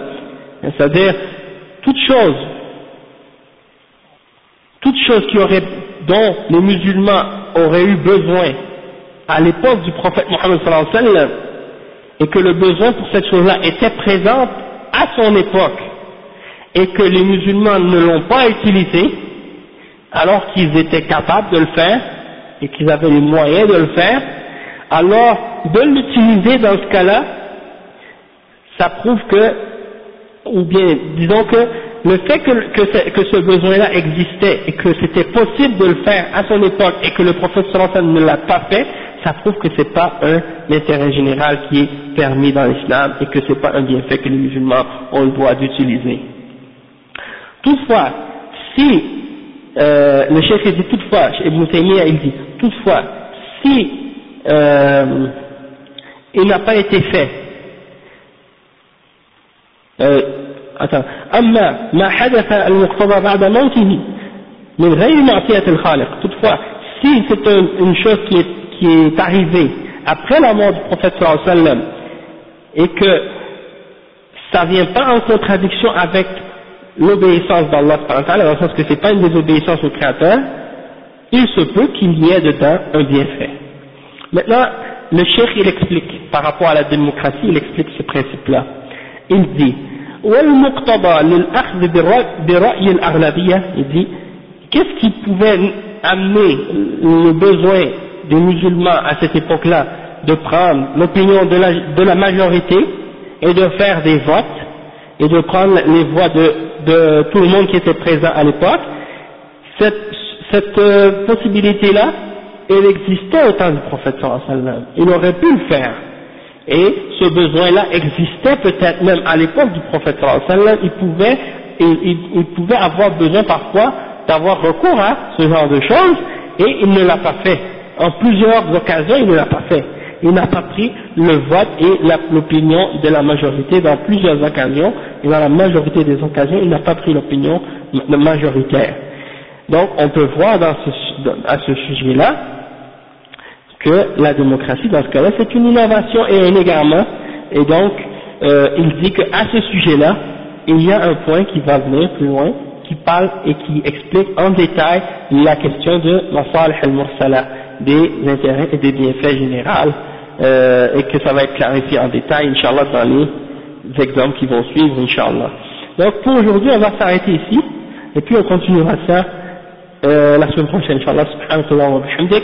c'est-à-dire toute chose, toute chose qui aurait, dont les musulmans auraient eu besoin à l'époque du prophète Mohammed sallam, et que le besoin pour cette chose-là était présent à son époque, et que les musulmans ne l'ont pas utilisé, alors qu'ils étaient capables de le faire, et qu'ils avaient les moyens de le faire, alors de l'utiliser dans ce cas-là, ça prouve que, ou bien disons que le fait que, ce, besoin-là existait et que c'était possible de le faire à son époque et que le prophète sallallahu ne l'a pas fait, ça prouve que c'est pas un intérêt général qui est permis dans l'islam et que c'est pas un bienfait que les musulmans ont le droit d'utiliser. Toutefois, si euh, le chef dit toutefois, Ibn Taymiyyah il dit toutefois, si euh, il n'a pas été fait attends أما ما حدث المقتضى بعد موته من غير معصية الخالق toutefois si c'est un, une chose qui est, qui est arrivée après la mort du prophète sallallahu alayhi wa sallam et que ça vient pas en contradiction avec l'obéissance d'Allah dans le sens que c'est pas une désobéissance au Créateur il se peut qu'il y ait dedans un bienfait Maintenant, le cheikh il explique, par rapport à la démocratie, il explique ce principe-là. il dit, il dit, qu'est-ce qui pouvait amener le besoin des musulmans à cette époque-là de prendre l'opinion de la, de la majorité et de faire des votes et de prendre les voix de, de tout le monde qui était présent à l'époque, cette, cette euh, possibilité-là, elle existait au temps du prophète sallallahu il aurait pu le faire et ce besoin-là existait peut-être même à l'époque du prophète sallallahu il pouvait il, pouvait avoir besoin parfois d'avoir recours à ce genre de choses. Et il ne l'a pas fait. En plusieurs occasions il ne l'a pas fait. Il n'a pas pris le vote et l'opinion de la majorité dans plusieurs occasions. Et dans la majorité des occasions il n'a pas pris l'opinion majoritaire. Donc on peut voir dans ce, à ce sujet-là que la démocratie, dans ce cas-là, c'est une innovation et un égarement, et donc euh, il dit qu'à ce sujet-là, il y a un point qui va venir plus loin, qui parle et qui explique en détail la question de Masalih al-Mursala, des intérêts et des bienfaits généraux, euh, et que ça va être clarifié en détail, Inch'Allah, dans les exemples qui vont suivre, Inch'Allah. Donc pour aujourd'hui, on va s'arrêter ici, et puis on continuera ça euh, la semaine prochaine, Inch'Allah, subhanahu wa bihamdik.